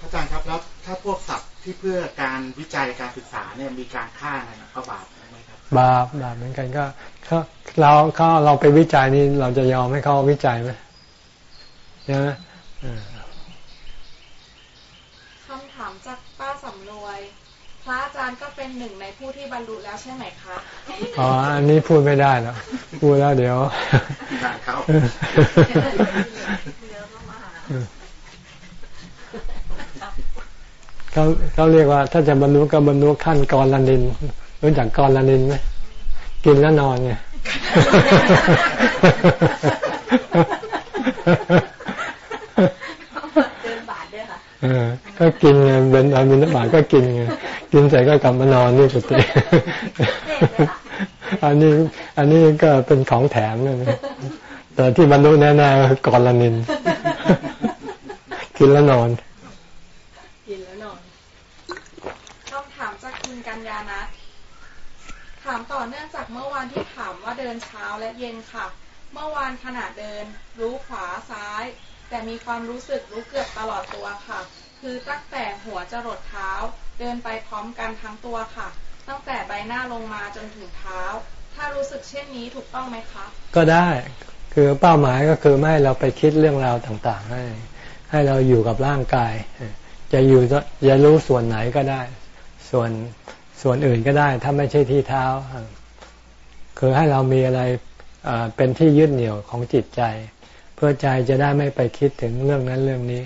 อาจารย์ครับแล้วถ้าพวกสัตว์ที่เพื่อการวิจัยการศึกษาเนี่ยมีการฆ่าอะไรเขาบาปไหมครับบาปบาปเหมือนกันก็เขาเราเขาเราไปวิจัยนี่เราจะยอมให้เขาวิจัยไหมใช่ไหม คำถามจากป้าสำรวย พระอาจารย์ก็เป็นหนึ่งในผู้ที่บรรลุแล้วใช่ไหมคะ อ๋อ อันนี้พูดไม่ได้แล้ว พูดแล้วเดี๋ยวด้ครับเขาเขาเรียกว่า ถ้าจะบรรลุก็บรรลุขั้นกรลนิน รู้จักกรลนินไหมกินแล้วนอนไงเดินบาทด้วยค่ะ เออก็กิน ไงเป็นอามินบาตก็กินไงกินเสร็จก็กลับมานอนนี่ปกติอันนี้อันนี้ก็เป็นของแถมเลยนะแต่ที่บรรลุแน่ๆก็คือกรลนิน กินแล้วนอน กินแล้วนอนคำถามจากคุณกัญญานัทถามต่อเนื่องจากเมื่อวานที่ถามว่าเดินเช้าและเย็นค่ะ เมื่อวานขณะเดิน รู้ขวาซ้าย แต่มีความรู้สึกรู้เกือบตลอดตัวค่ะคือตั้งแต่ หัวจรดเท้า เดินไปพร้อมกันทั้งตัวค่ะ ตั้งแต่ใบหน้าลงมาจนถึงเท้า ถ้ารู้สึกเช่นนี้ถูกต้องไหมคะ ก็ได้คือเป้าหมายก็คือไม่ให้เราไปคิดเรื่องราวต่างๆ ให้ ให้เราอยู่กับร่างกาย จะอยู่จะรู้ส่วนไหนก็ได้ ส่วนส่วนอื่นก็ได้ ถ้าไม่ใช่ที่เท้า คือให้เรามีอะไรเป็นที่ยึดเหนี่ยวของจิตใจ เพื่อใจจะได้ไม่ไปคิดถึงเรื่องนั้นเรื่องนี้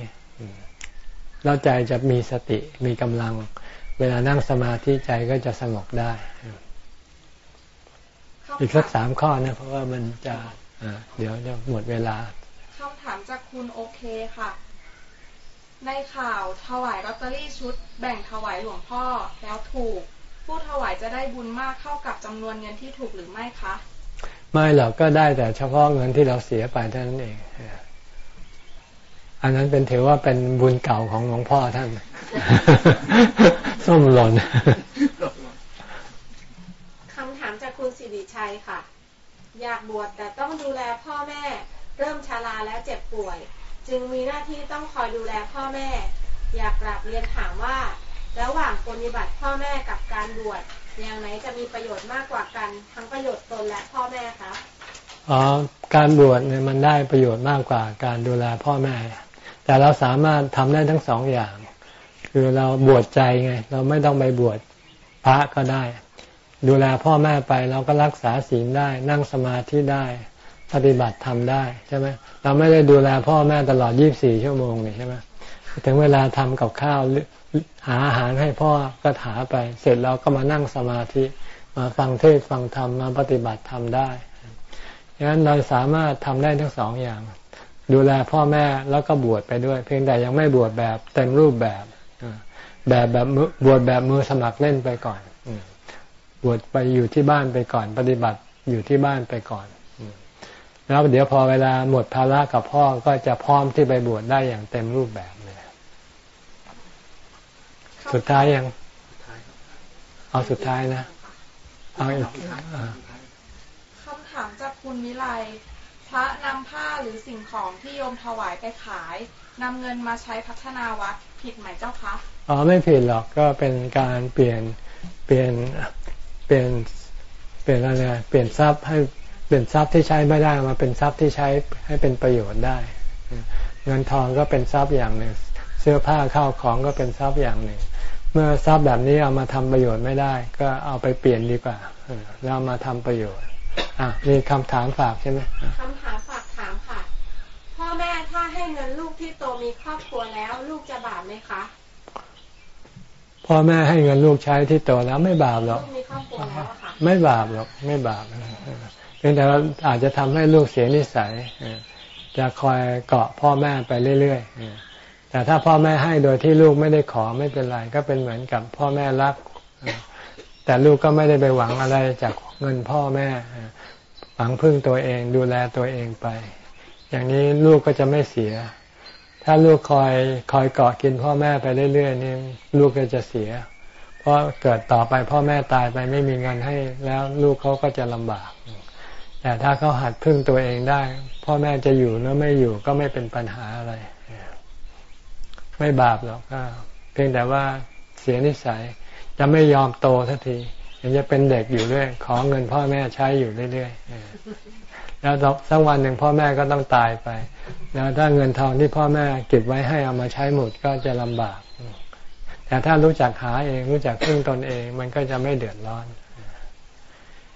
แล้วใจจะมีสติมีกำลัง เวลานั่งสมาธิใจก็จะสงบได้ อีกสักสามข้อนะเพราะว่ามันจะเดี๋ยวจะหมดเวลาคำถามจากคุณโอเคค่ะ ในข่าวถวายลอตเตอรี่ชุด แบ่งถวายหลวงพ่อแล้วถูก ผู้ถวายจะได้บุญมากเท่ากับจำนวนเงินที่ถูกหรือไม่คะ ไม่หรอกก็ได้แต่เฉพาะเงินที่เราเสียไปเท่านั้นเอง อันนั้นเป็นถือว่าเป็นบุญเก่าของหลวงพ่อท่าน ส้มหล่นคำถามจากคุณสิริชัยค่ะ อยากบวชแต่ต้องดูแลพ่อแม่ เริ่มชาราและเจ็บป่วย จึงมีหน้าที่ต้องคอยดูแลพ่อแม่ อยากกราบเรียนถามว่า ระหว่างปฏิบัติพ่อแม่กับการบวชอย่างไหนจะมีประโยชน์มากกว่ากัน ทั้งประโยชน์ตนและพ่อแม่คะอ๋อการบวชเนี่ยมันได้ประโยชน์มากกว่าการดูแลพ่อแม่ แต่เราสามารถทำได้ทั้งสองอย่าง คือเราบวชใจไง เราไม่ต้องไปบวชพระก็ได้ ดูแลพ่อแม่ไปเราก็รักษาศีลได้ นั่งสมาธิได้ปฏิบัติทำได้ใช่ไหมเราไม่ได้ดูแลพ่อแม่ตลอด 24 ชั่วโมงนี่ใช่ไหมถึงเวลาทำกับข้าวหาอาหารให้พ่อก็หาไป เสร็จเราก็มานั่งสมาธิมาฟังเทศฟังธรรมมาปฏิบัติธรรมได้ดังนั้นเราสามารถทำได้ทั้งสองอย่าง ดูแลพ่อแม่แล้วก็บวชไปด้วย เพียงแต่ยังไม่บวชแบบเต็มรูปแบบแบบแบบบวชแบบมือสมัครเล่นไปก่อนบวชไปอยู่ที่บ้านไปก่อน ปฏิบัติอยู่ที่บ้านไปก่อนแล้วเดี๋ยวพอเวลาหมดภาระกับพ่อก็จะพร้อมที่ไปบวชได้อย่างเต็มรูปแบบเลยสุดท้ายยัง เอาสุดท้ายนะ เอาอีกคคุณวิไล พระนำผ้าหรือสิ่งของที่โยมถวายไปขายนำเงินมาใช้พัฒนาวัดผิดไหมเจ้าคะอ๋อไม่ผิดหรอกก็เป็นการเปลี่ยนเปลี่ยนเปลี่ยนเปลี่ยนอะไรเปลี่ยนทรัพย์ให้เปลี่ยนทรัพย์ที่ใช้ไม่ได้มาเป็นทรัพย์ที่ใช้ให้เป็นประโยชน์ได้ เงินทองก็เป็นทรัพย์อย่างหนึ่ง เสื้อผ้าข้าวของก็เป็นทรัพย์อย่างหนึ่ง เมื่อทรัพย์แบบนี้เอามาทำประโยชน์ไม่ได้ ก็เอาไปเปลี่ยนดีกว่าแล้วมาทำประโยชน์ อะมีคำถามฝากใช่ไหมคำถามฝากถามค่ะ พ่อแม่ถ้าให้เงินลูกที่โตมีครอบครัวแล้ว ลูกจะบาปไหมคะพ่อแม่ให้เงินลูกใช้ที่โตแล้วไม่บาปหรลูอกกมีครอบครัวแล้วอะค่ะไม่บาปหรอกไม่บาปเพียงแต่ว่าอาจจะทำให้ลูกเสียนิสัยจะคอยเกาะพ่อแม่ไปเรื่อยๆแต่ถ้าพ่อแม่ให้โดยที่ลูกไม่ได้ขอไม่เป็นไร ก็เป็นเหมือนกับพ่อแม่รัก แต่ลูกก็ไม่ได้ไปหวังอะไรจากเงินพ่อแม่ หวังพึ่งตัวเองดูแลตัวเองไป อย่างนี้ลูกก็จะไม่เสีย ถ้าลูกคอยคอยเกาะกินพ่อแม่ไปเรื่อยๆนี่ลูกก็จะเสีย เพราะเกิดต่อไปพ่อแม่ตายไปไม่มีเงินให้ แล้วลูกเขาก็จะลำบาก แต่ถ้าเขาหัดพึ่งตัวเองได้ พ่อแม่จะอยู่หรือไม่อยู่ก็ไม่เป็นปัญหาอะไร ไม่บาปหรอกก็ เพียงแต่ว่าเสียนิสัย จะไม่ยอมโตสักทียังจะเป็นเด็กอยู่เรื่อยขอเงินพ่อแม่ใช้อยู่เรื่อยๆแล้วสักวันหนึ่งพ่อแม่ก็ต้องตายไป แล้วถ้าเงินทองที่พ่อแม่เก็บไว้ให้เอามาใช้หมดก็จะลำบาก แต่ถ้ารู้จักหาเองรู้จักพึ่งตนเอง มันก็จะไม่เดือดร้อน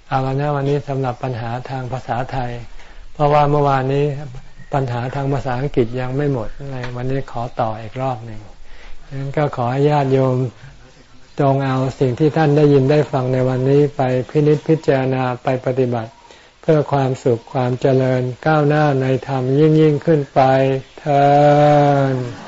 เอาละนะวันนี้สำหรับปัญหาทางภาษาไทย เพราะว่าเมื่อวานนี้ปัญหาทางภาษาอังกฤษยังไม่หมดในวันนี้ขอต่ออีกรอบหนึ่งงนั้นก็ขอให้ญาติโยม จงเอาสิ่งที่ท่านได้ยินได้ฟังในวันนี้ไปพินิจพิจารณาไปปฏิบัติ เพื่อความสุขความเจริญก้าวหน้าในธรรมยิ่งยิ่งขึ้นไปเธอ